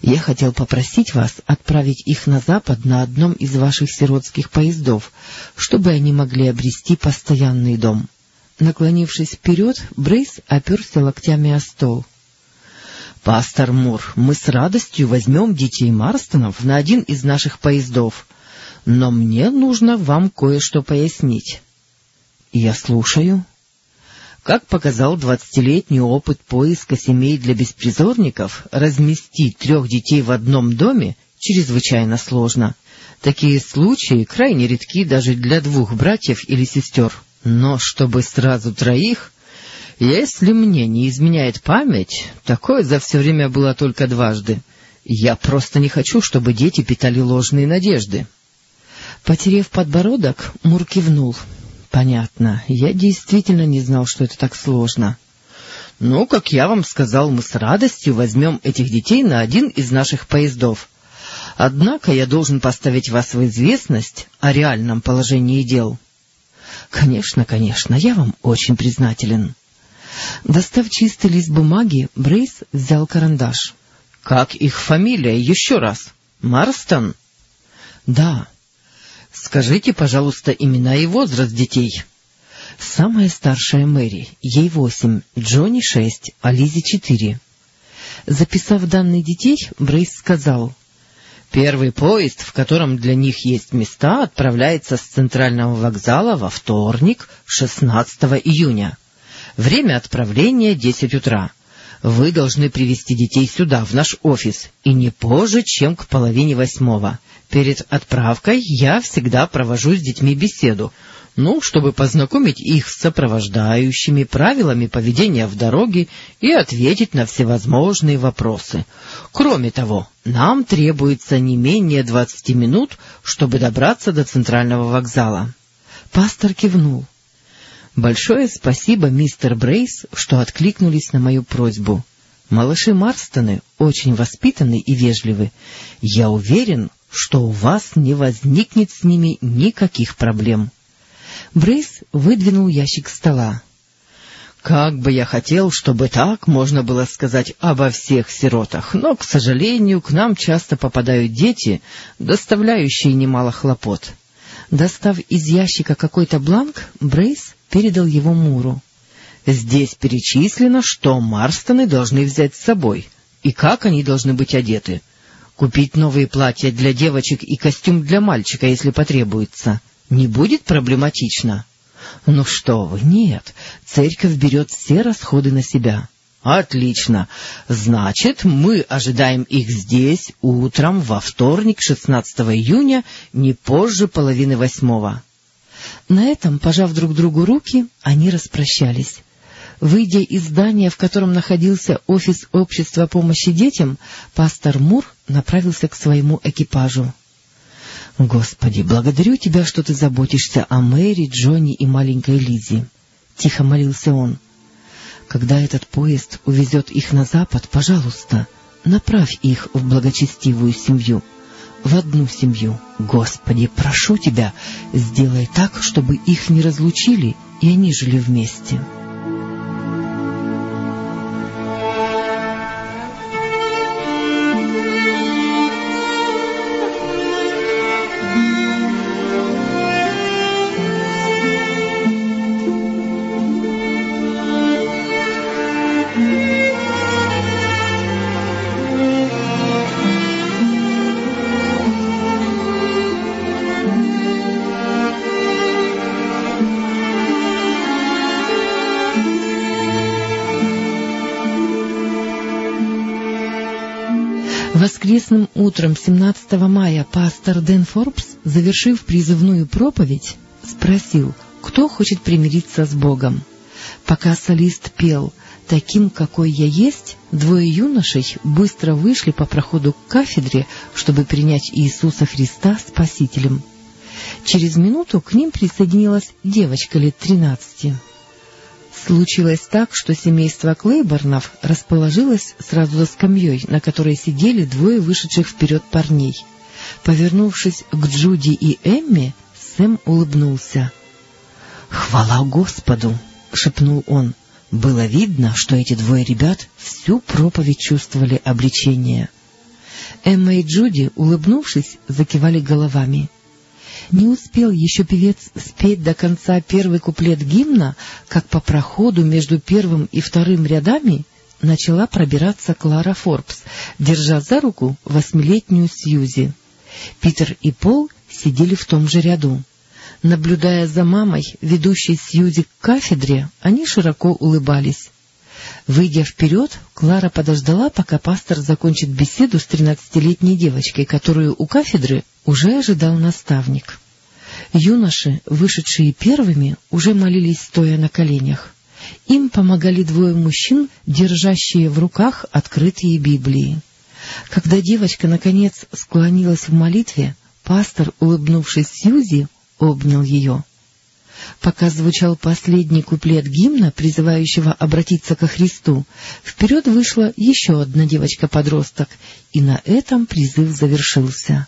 Я хотел попросить вас отправить их на запад на одном из ваших сиротских поездов, чтобы они могли обрести постоянный дом. Наклонившись вперед, Брейс оперся локтями о стол. — Пастор Мур, мы с радостью возьмем детей Марстонов на один из наших поездов, но мне нужно вам кое-что пояснить. — Я слушаю. Как показал двадцатилетний опыт поиска семей для беспризорников, разместить трех детей в одном доме чрезвычайно сложно. Такие случаи крайне редки даже для двух братьев или сестер. Но чтобы сразу троих... Если мне не изменяет память, такое за все время было только дважды. Я просто не хочу, чтобы дети питали ложные надежды. Потерев подбородок, Мур кивнул. — Понятно. Я действительно не знал, что это так сложно. — Ну, как я вам сказал, мы с радостью возьмем этих детей на один из наших поездов. Однако я должен поставить вас в известность о реальном положении дел. — Конечно, конечно, я вам очень признателен. Достав чистый лист бумаги, Брейс взял карандаш. — Как их фамилия еще раз? Марстон? — Да. — Скажите, пожалуйста, имена и возраст детей. — Самая старшая Мэри, ей восемь, Джонни шесть, а Лизе четыре. Записав данные детей, Брейс сказал... Первый поезд, в котором для них есть места, отправляется с центрального вокзала во вторник, 16 июня. Время отправления — 10 утра. Вы должны привести детей сюда, в наш офис, и не позже, чем к половине восьмого. Перед отправкой я всегда провожу с детьми беседу, ну, чтобы познакомить их с сопровождающими правилами поведения в дороге и ответить на всевозможные вопросы. Кроме того, нам требуется не менее двадцати минут, чтобы добраться до центрального вокзала. Пастор кивнул. «Большое спасибо, мистер Брейс, что откликнулись на мою просьбу. Малыши Марстоны очень воспитаны и вежливы. Я уверен, что у вас не возникнет с ними никаких проблем». Брейс выдвинул ящик стола. Как бы я хотел, чтобы так можно было сказать обо всех сиротах, но, к сожалению, к нам часто попадают дети, доставляющие немало хлопот. Достав из ящика какой-то бланк, Брейс передал его Муру. Здесь перечислено, что Марстоны должны взять с собой, и как они должны быть одеты. Купить новые платья для девочек и костюм для мальчика, если потребуется — не будет проблематично? Ну что вы, нет, церковь берет все расходы на себя. Отлично. Значит, мы ожидаем их здесь утром во вторник, 16 июня, не позже половины восьмого. На этом, пожав друг другу руки, они распрощались. Выйдя из здания, в котором находился офис общества помощи детям, пастор Мур направился к своему экипажу. «Господи, благодарю Тебя, что Ты заботишься о Мэри, Джонни и маленькой Лизе», — тихо молился он. «Когда этот поезд увезет их на запад, пожалуйста, направь их в благочестивую семью, в одну семью. Господи, прошу Тебя, сделай так, чтобы их не разлучили, и они жили вместе». Воскресным утром 17 мая пастор Дэн Форбс, завершив призывную проповедь, спросил, кто хочет примириться с Богом. Пока солист пел «Таким, какой я есть», двое юношей быстро вышли по проходу к кафедре, чтобы принять Иисуса Христа Спасителем. Через минуту к ним присоединилась девочка лет тринадцати. Случилось так, что семейство Клейборнов расположилось сразу за скамьей, на которой сидели двое вышедших вперед парней. Повернувшись к Джуди и Эмми, Сэм улыбнулся. — Хвала Господу! — шепнул он. Было видно, что эти двое ребят всю проповедь чувствовали обличение. Эмма и Джуди, улыбнувшись, закивали головами. Не успел еще певец спеть до конца первый куплет гимна, как по проходу между первым и вторым рядами начала пробираться Клара Форбс, держа за руку восьмилетнюю Сьюзи. Питер и Пол сидели в том же ряду. Наблюдая за мамой, ведущей Сьюзи к кафедре, они широко улыбались. Выйдя вперед, Клара подождала, пока пастор закончит беседу с тринадцатилетней девочкой, которую у кафедры уже ожидал наставник. Юноши, вышедшие первыми, уже молились, стоя на коленях. Им помогали двое мужчин, держащие в руках открытые Библии. Когда девочка, наконец, склонилась в молитве, пастор, улыбнувшись Сьюзи, обнял ее. Пока звучал последний куплет гимна, призывающего обратиться ко Христу, вперед вышла еще одна девочка-подросток, и на этом призыв завершился.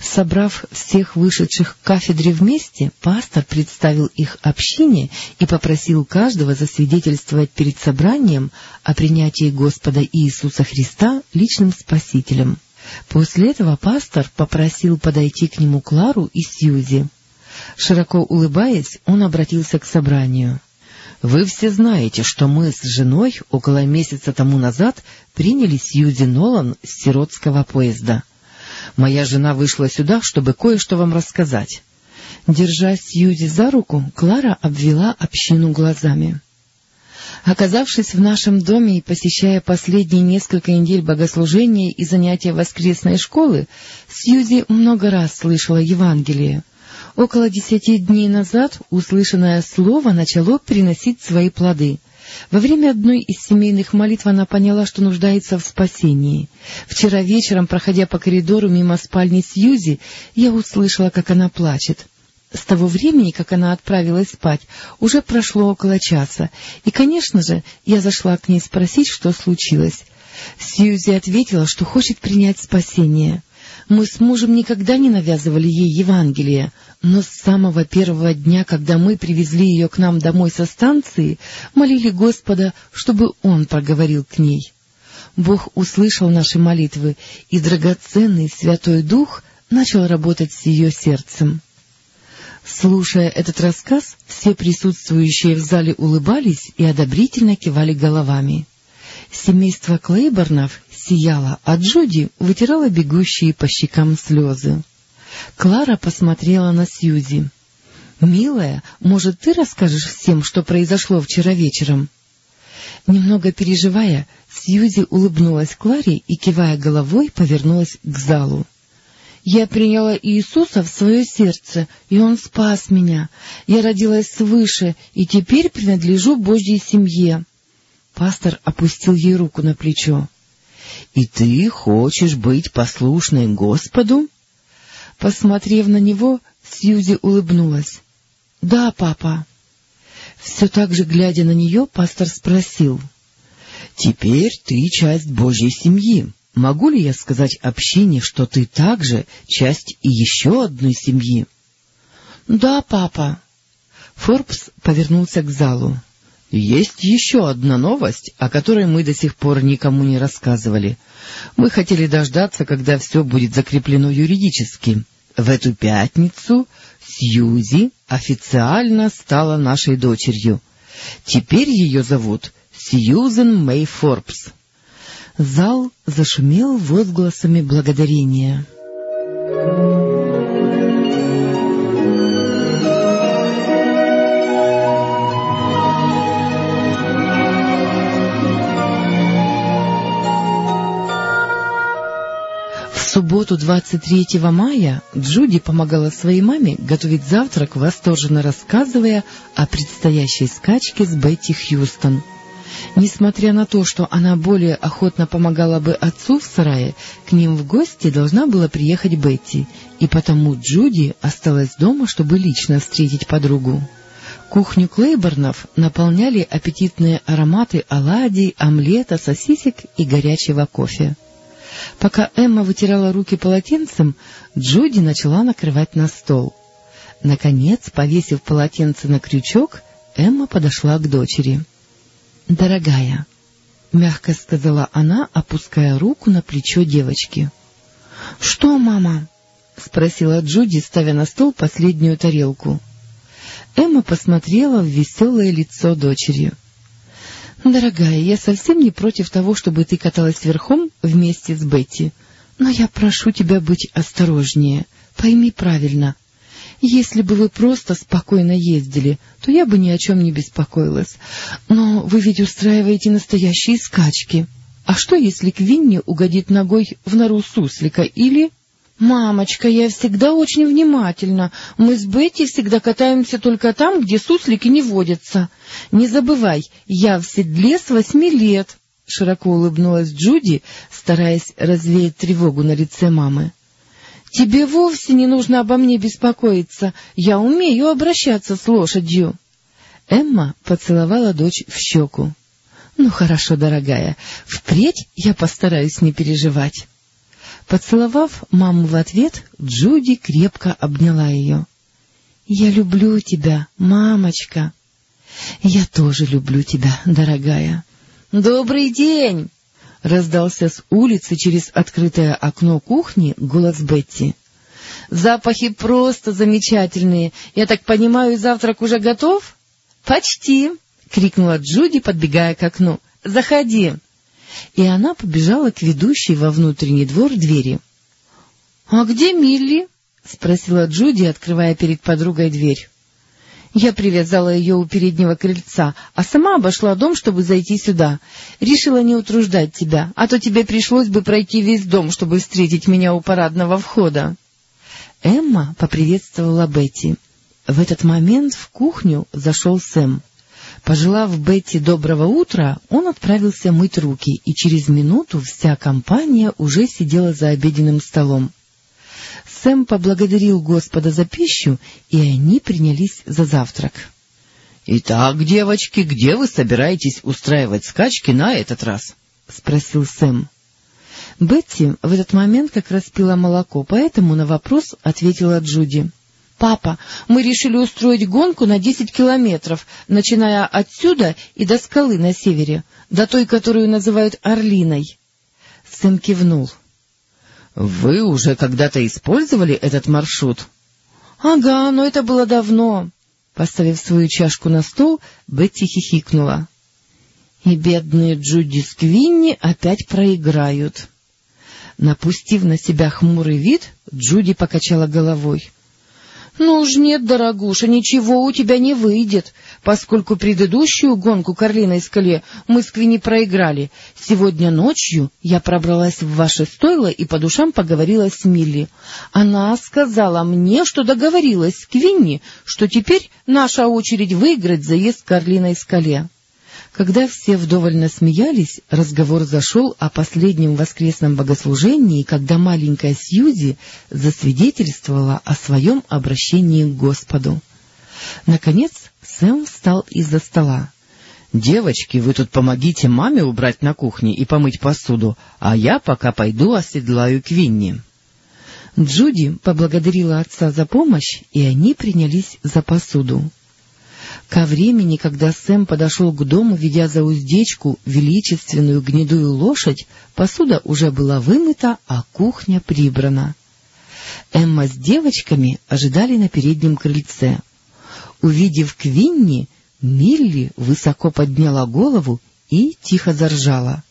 Собрав всех вышедших к кафедре вместе, пастор представил их общине и попросил каждого засвидетельствовать перед собранием о принятии Господа Иисуса Христа личным Спасителем. После этого пастор попросил подойти к нему Клару и Сьюзи. Широко улыбаясь, он обратился к собранию. — Вы все знаете, что мы с женой около месяца тому назад приняли Сьюзи Нолан с сиротского поезда. Моя жена вышла сюда, чтобы кое-что вам рассказать. Держа Сьюзи за руку, Клара обвела общину глазами. Оказавшись в нашем доме и посещая последние несколько недель богослужения и занятия воскресной школы, Сьюзи много раз слышала Евангелие. Около десяти дней назад услышанное слово начало приносить свои плоды. Во время одной из семейных молитв она поняла, что нуждается в спасении. Вчера вечером, проходя по коридору мимо спальни Сьюзи, я услышала, как она плачет. С того времени, как она отправилась спать, уже прошло около часа, и, конечно же, я зашла к ней спросить, что случилось. Сьюзи ответила, что хочет принять спасение. Мы с мужем никогда не навязывали ей Евангелие, но с самого первого дня, когда мы привезли ее к нам домой со станции, молили Господа, чтобы Он проговорил к ней. Бог услышал наши молитвы, и драгоценный Святой Дух начал работать с ее сердцем. Слушая этот рассказ, все присутствующие в зале улыбались и одобрительно кивали головами. Семейство Клейборнов сияло, а Джуди вытирала бегущие по щекам слезы. Клара посмотрела на Сьюзи. — Милая, может, ты расскажешь всем, что произошло вчера вечером? Немного переживая, Сьюзи улыбнулась Кларе и, кивая головой, повернулась к залу. — Я приняла Иисуса в свое сердце, и Он спас меня. Я родилась свыше, и теперь принадлежу Божьей семье. Пастор опустил ей руку на плечо. — И ты хочешь быть послушной Господу? Посмотрев на него, Сьюзи улыбнулась. — Да, папа. Все так же, глядя на нее, пастор спросил. — Теперь ты часть Божьей семьи. Могу ли я сказать общине, что ты также часть и еще одной семьи? — Да, папа. Форбс повернулся к залу. — Есть еще одна новость, о которой мы до сих пор никому не рассказывали. Мы хотели дождаться, когда все будет закреплено юридически. В эту пятницу Сьюзи официально стала нашей дочерью. Теперь ее зовут Сьюзен Мэй Форбс. Зал зашумел возгласами благодарения. Субботу 23 мая Джуди помогала своей маме готовить завтрак, восторженно рассказывая о предстоящей скачке с Бетти Хьюстон. Несмотря на то, что она более охотно помогала бы отцу в сарае, к ним в гости должна была приехать Бетти, и потому Джуди осталась дома, чтобы лично встретить подругу. Кухню Клейборнов наполняли аппетитные ароматы оладий, омлета, сосисек и горячего кофе. Пока Эмма вытирала руки полотенцем, Джуди начала накрывать на стол. Наконец, повесив полотенце на крючок, Эмма подошла к дочери. — Дорогая, — мягко сказала она, опуская руку на плечо девочки. — Что, мама? — спросила Джуди, ставя на стол последнюю тарелку. Эмма посмотрела в веселое лицо дочери. — Дорогая, я совсем не против того, чтобы ты каталась верхом вместе с Бетти, но я прошу тебя быть осторожнее. Пойми правильно. Если бы вы просто спокойно ездили, то я бы ни о чем не беспокоилась. Но вы ведь устраиваете настоящие скачки. А что, если Квинни угодит ногой в нору суслика или... «Мамочка, я всегда очень внимательна. Мы с Бетти всегда катаемся только там, где суслики не водятся. Не забывай, я в седле с восьми лет», — широко улыбнулась Джуди, стараясь развеять тревогу на лице мамы. «Тебе вовсе не нужно обо мне беспокоиться. Я умею обращаться с лошадью». Эмма поцеловала дочь в щеку. «Ну хорошо, дорогая, впредь я постараюсь не переживать». Поцеловав маму в ответ, Джуди крепко обняла ее. — Я люблю тебя, мамочка. — Я тоже люблю тебя, дорогая. — Добрый день! — раздался с улицы через открытое окно кухни голос Бетти. — Запахи просто замечательные. Я так понимаю, завтрак уже готов? — Почти! — крикнула Джуди, подбегая к окну. — Заходи! И она побежала к ведущей во внутренний двор двери. — А где Милли? — спросила Джуди, открывая перед подругой дверь. Я привязала ее у переднего крыльца, а сама обошла дом, чтобы зайти сюда. Решила не утруждать тебя, а то тебе пришлось бы пройти весь дом, чтобы встретить меня у парадного входа. Эмма поприветствовала Бетти. В этот момент в кухню зашел Сэм. Пожелав Бетти доброго утра, он отправился мыть руки, и через минуту вся компания уже сидела за обеденным столом. Сэм поблагодарил Господа за пищу, и они принялись за завтрак. — Итак, девочки, где вы собираетесь устраивать скачки на этот раз? — спросил Сэм. Бетти в этот момент как раз пила молоко, поэтому на вопрос ответила Джуди. «Папа, мы решили устроить гонку на десять километров, начиная отсюда и до скалы на севере, до той, которую называют Орлиной». Сэм кивнул. «Вы уже когда-то использовали этот маршрут?» «Ага, но это было давно». Поставив свою чашку на стол, Бетти хихикнула. «И бедные Джуди с Квинни опять проиграют». Напустив на себя хмурый вид, Джуди покачала головой. Ну уж нет, дорогуша, ничего у тебя не выйдет, поскольку предыдущую гонку к Орлиной скале мы с Квинни проиграли. Сегодня ночью я пробралась в ваше стойло и по душам поговорила с Милли. Она сказала мне, что договорилась с Квинни, что теперь наша очередь выиграть заезд к Орлиной скале. Когда все вдоволь насмеялись, разговор зашел о последнем воскресном богослужении, когда маленькая Сьюзи засвидетельствовала о своем обращении к Господу. Наконец Сэм встал из-за стола. — Девочки, вы тут помогите маме убрать на кухне и помыть посуду, а я пока пойду оседлаю Квинни. Джуди поблагодарила отца за помощь, и они принялись за посуду. Ко времени, когда Сэм подошел к дому, ведя за уздечку величественную гнедую лошадь, посуда уже была вымыта, а кухня прибрана. Эмма с девочками ожидали на переднем крыльце. Увидев Квинни, Милли высоко подняла голову и тихо заржала.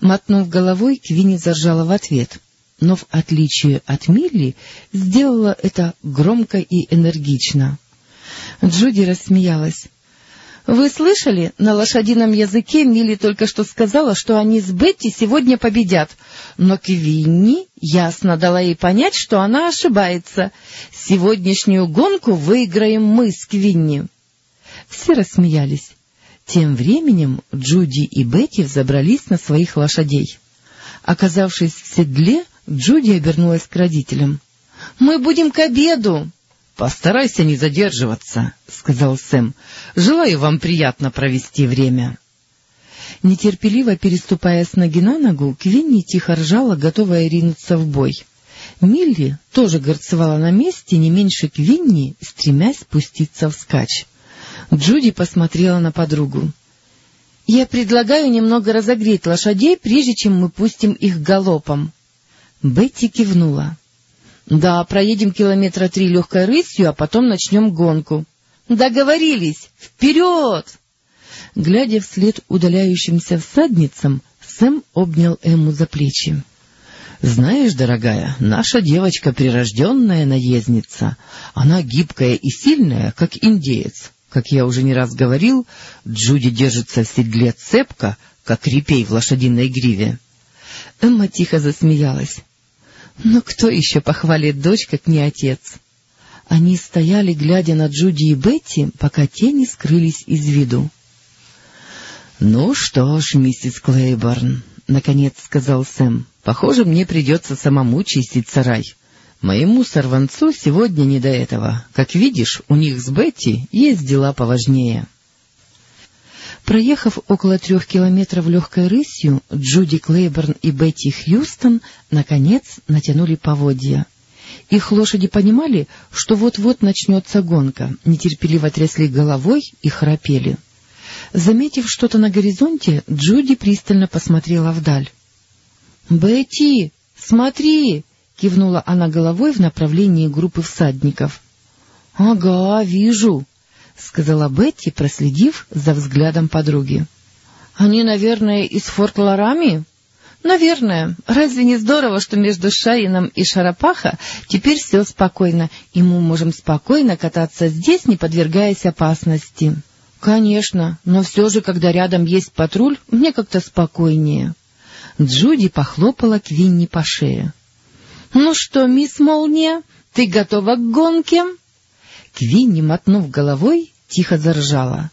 Мотнув головой, Квинни заржала в ответ, но в отличие от Милли сделала это громко и энергично. Джуди рассмеялась. — Вы слышали? На лошадином языке Милли только что сказала, что они с Бетти сегодня победят. Но Квинни ясно дала ей понять, что она ошибается. Сегодняшнюю гонку выиграем мы с Квинни. Все рассмеялись. Тем временем Джуди и Бетти взобрались на своих лошадей. Оказавшись в седле, Джуди обернулась к родителям. — Мы будем к обеду! — Постарайся не задерживаться, — сказал Сэм. — Желаю вам приятно провести время. Нетерпеливо переступая с ноги на ногу, Квинни тихо ржала, готовая ринуться в бой. Милли тоже горцевала на месте, не меньше Квинни, стремясь спуститься вскачь. Джуди посмотрела на подругу. — Я предлагаю немного разогреть лошадей, прежде чем мы пустим их галопом. Бетти кивнула. Да, проедем километра три легкой рысью, а потом начнем гонку. Договорились! Вперед! Глядя вслед удаляющимся всадницам, Сэм обнял Эмму за плечи. — Знаешь, дорогая, наша девочка прирожденная наездница. Она гибкая и сильная, как индеец. Как я уже не раз говорил, Джуди держится в седле цепко, как репей в лошадиной гриве. Эмма тихо засмеялась. Но кто еще похвалит дочь, как не отец? Они стояли, глядя на Джуди и Бетти, пока те не скрылись из виду. — Ну что ж, миссис Клейборн, — наконец сказал Сэм, — похоже, мне придется самому чистить сарай. Моему сорванцу сегодня не до этого. Как видишь, у них с Бетти есть дела поважнее. Проехав около трех километров легкой рысью, Джуди Клейборн и Бетти Хьюстон, наконец, натянули поводья. Их лошади понимали, что вот-вот начнется гонка, нетерпеливо трясли головой и храпели. Заметив что-то на горизонте, Джуди пристально посмотрела вдаль. — Бетти, смотри! — кивнула она головой в направлении группы всадников. — Ага, вижу, — сказала Бетти, проследив за взглядом подруги. — Они, наверное, из Форт Ларами? — Наверное. Разве не здорово, что между Шаином и Шарапаха теперь все спокойно, и мы можем спокойно кататься здесь, не подвергаясь опасности? — Конечно, но все же, когда рядом есть патруль, мне как-то спокойнее. Джуди похлопала Квинни по шее. — Ну что, мисс Молния, ты готова к гонке? Квинни, мотнув головой, тихо заржала.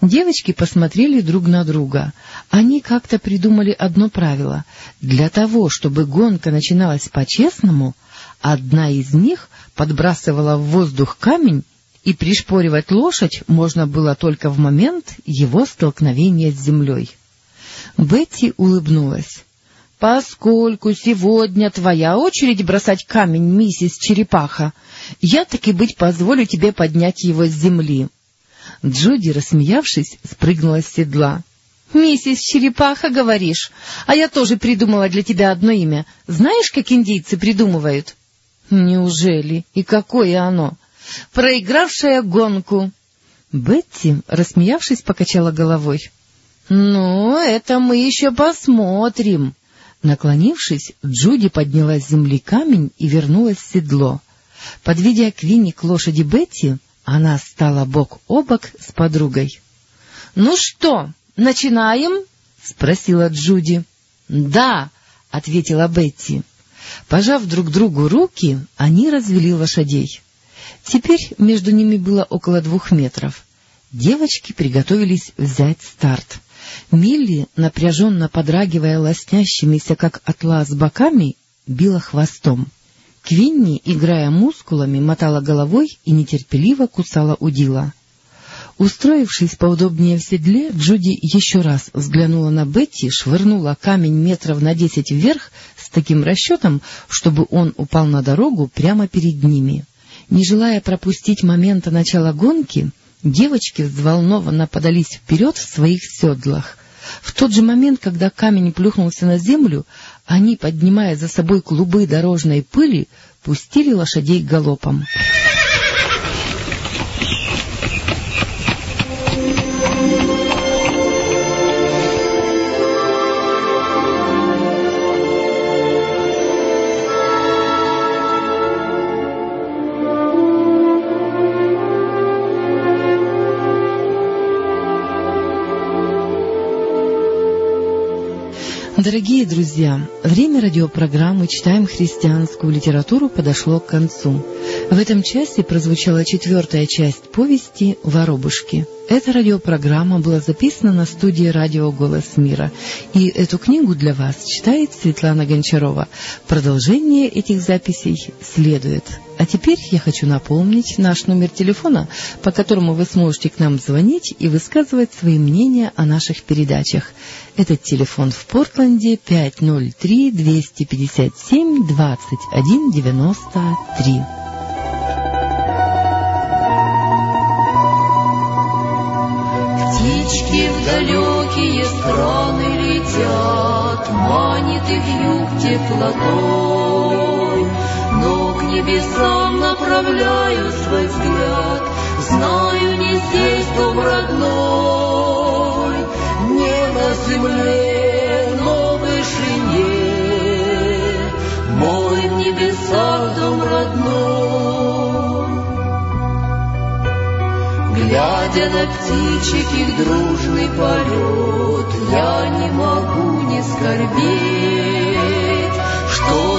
Девочки посмотрели друг на друга. Они как-то придумали одно правило. Для того, чтобы гонка начиналась по-честному, одна из них подбрасывала в воздух камень, и пришпоривать лошадь можно было только в момент его столкновения с землей. Бетти улыбнулась. — Поскольку сегодня твоя очередь бросать камень, миссис Черепаха, я таки быть позволю тебе поднять его с земли. Джуди, рассмеявшись, спрыгнула с седла. — Миссис Черепаха, говоришь? А я тоже придумала для тебя одно имя. Знаешь, как индийцы придумывают? — Неужели? И какое оно? — Проигравшая гонку. Бетти, рассмеявшись, покачала головой. — Ну, это мы еще посмотрим. Наклонившись, Джуди подняла с земли камень и вернулась в седло. Подведя Квинни к лошади Бетти, она стала бок о бок с подругой. — Ну что, начинаем? — спросила Джуди. — Да, — ответила Бетти. Пожав друг другу руки, они развели лошадей. Теперь между ними было около двух метров. Девочки приготовились взять старт. Милли, напряженно подрагивая лоснящимися, как атлас, боками, била хвостом. Квинни, играя мускулами, мотала головой и нетерпеливо кусала удила. Устроившись поудобнее в седле, Джуди еще раз взглянула на Бетти, швырнула камень метров на десять вверх с таким расчетом, чтобы он упал на дорогу прямо перед ними. Не желая пропустить момента начала гонки, девочки взволнованно подались вперед в своих седлах. В тот же момент, когда камень плюхнулся на землю, они, поднимая за собой клубы дорожной пыли, пустили лошадей галопом. Дорогие друзья, время радиопрограммы «Читаем христианскую литературу» подошло к концу. В этом части прозвучала четвертая часть повести «Воробушки». Эта радиопрограмма была записана на студии «Радио Голос Мира», и эту книгу для вас читает Светлана Гончарова. Продолжение этих записей следует. А теперь я хочу напомнить наш номер телефона, по которому вы сможете к нам звонить и высказывать свои мнения о наших передачах. Этот телефон в Портленде 503-257-2193. Птички в далекие страны летят, Манит их юг теплотой, Но к небесам направляю свой взгляд, Знаю, не здесь дом родной, Не на земле, но в вышине, небесах дом родной. Глядя на птичек их дружный полет, Я не могу не скорбеть.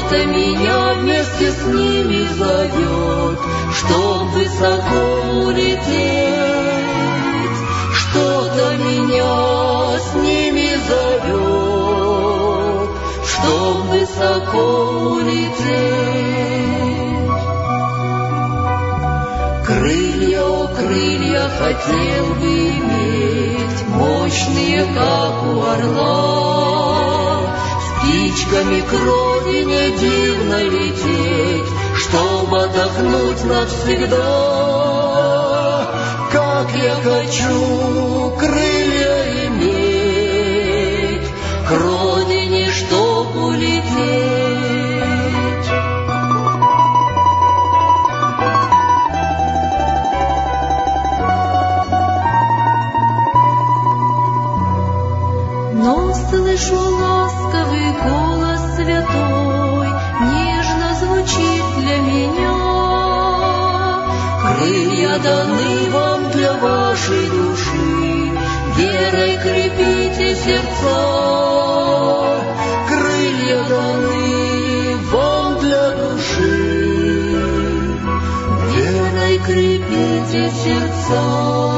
Что-то меня вместе с ними зовет, Чтоб высоко улететь. Что-то меня с ними зовет, Чтоб высоко улететь. Крылья, о крылья хотел бы иметь, Мощные, как у орла, Птичками к родине дивно лететь, Чтоб отдохнуть навсегда. Как я хочу крылья сердца. Крылья даны вам для души, Верой крепите сердца.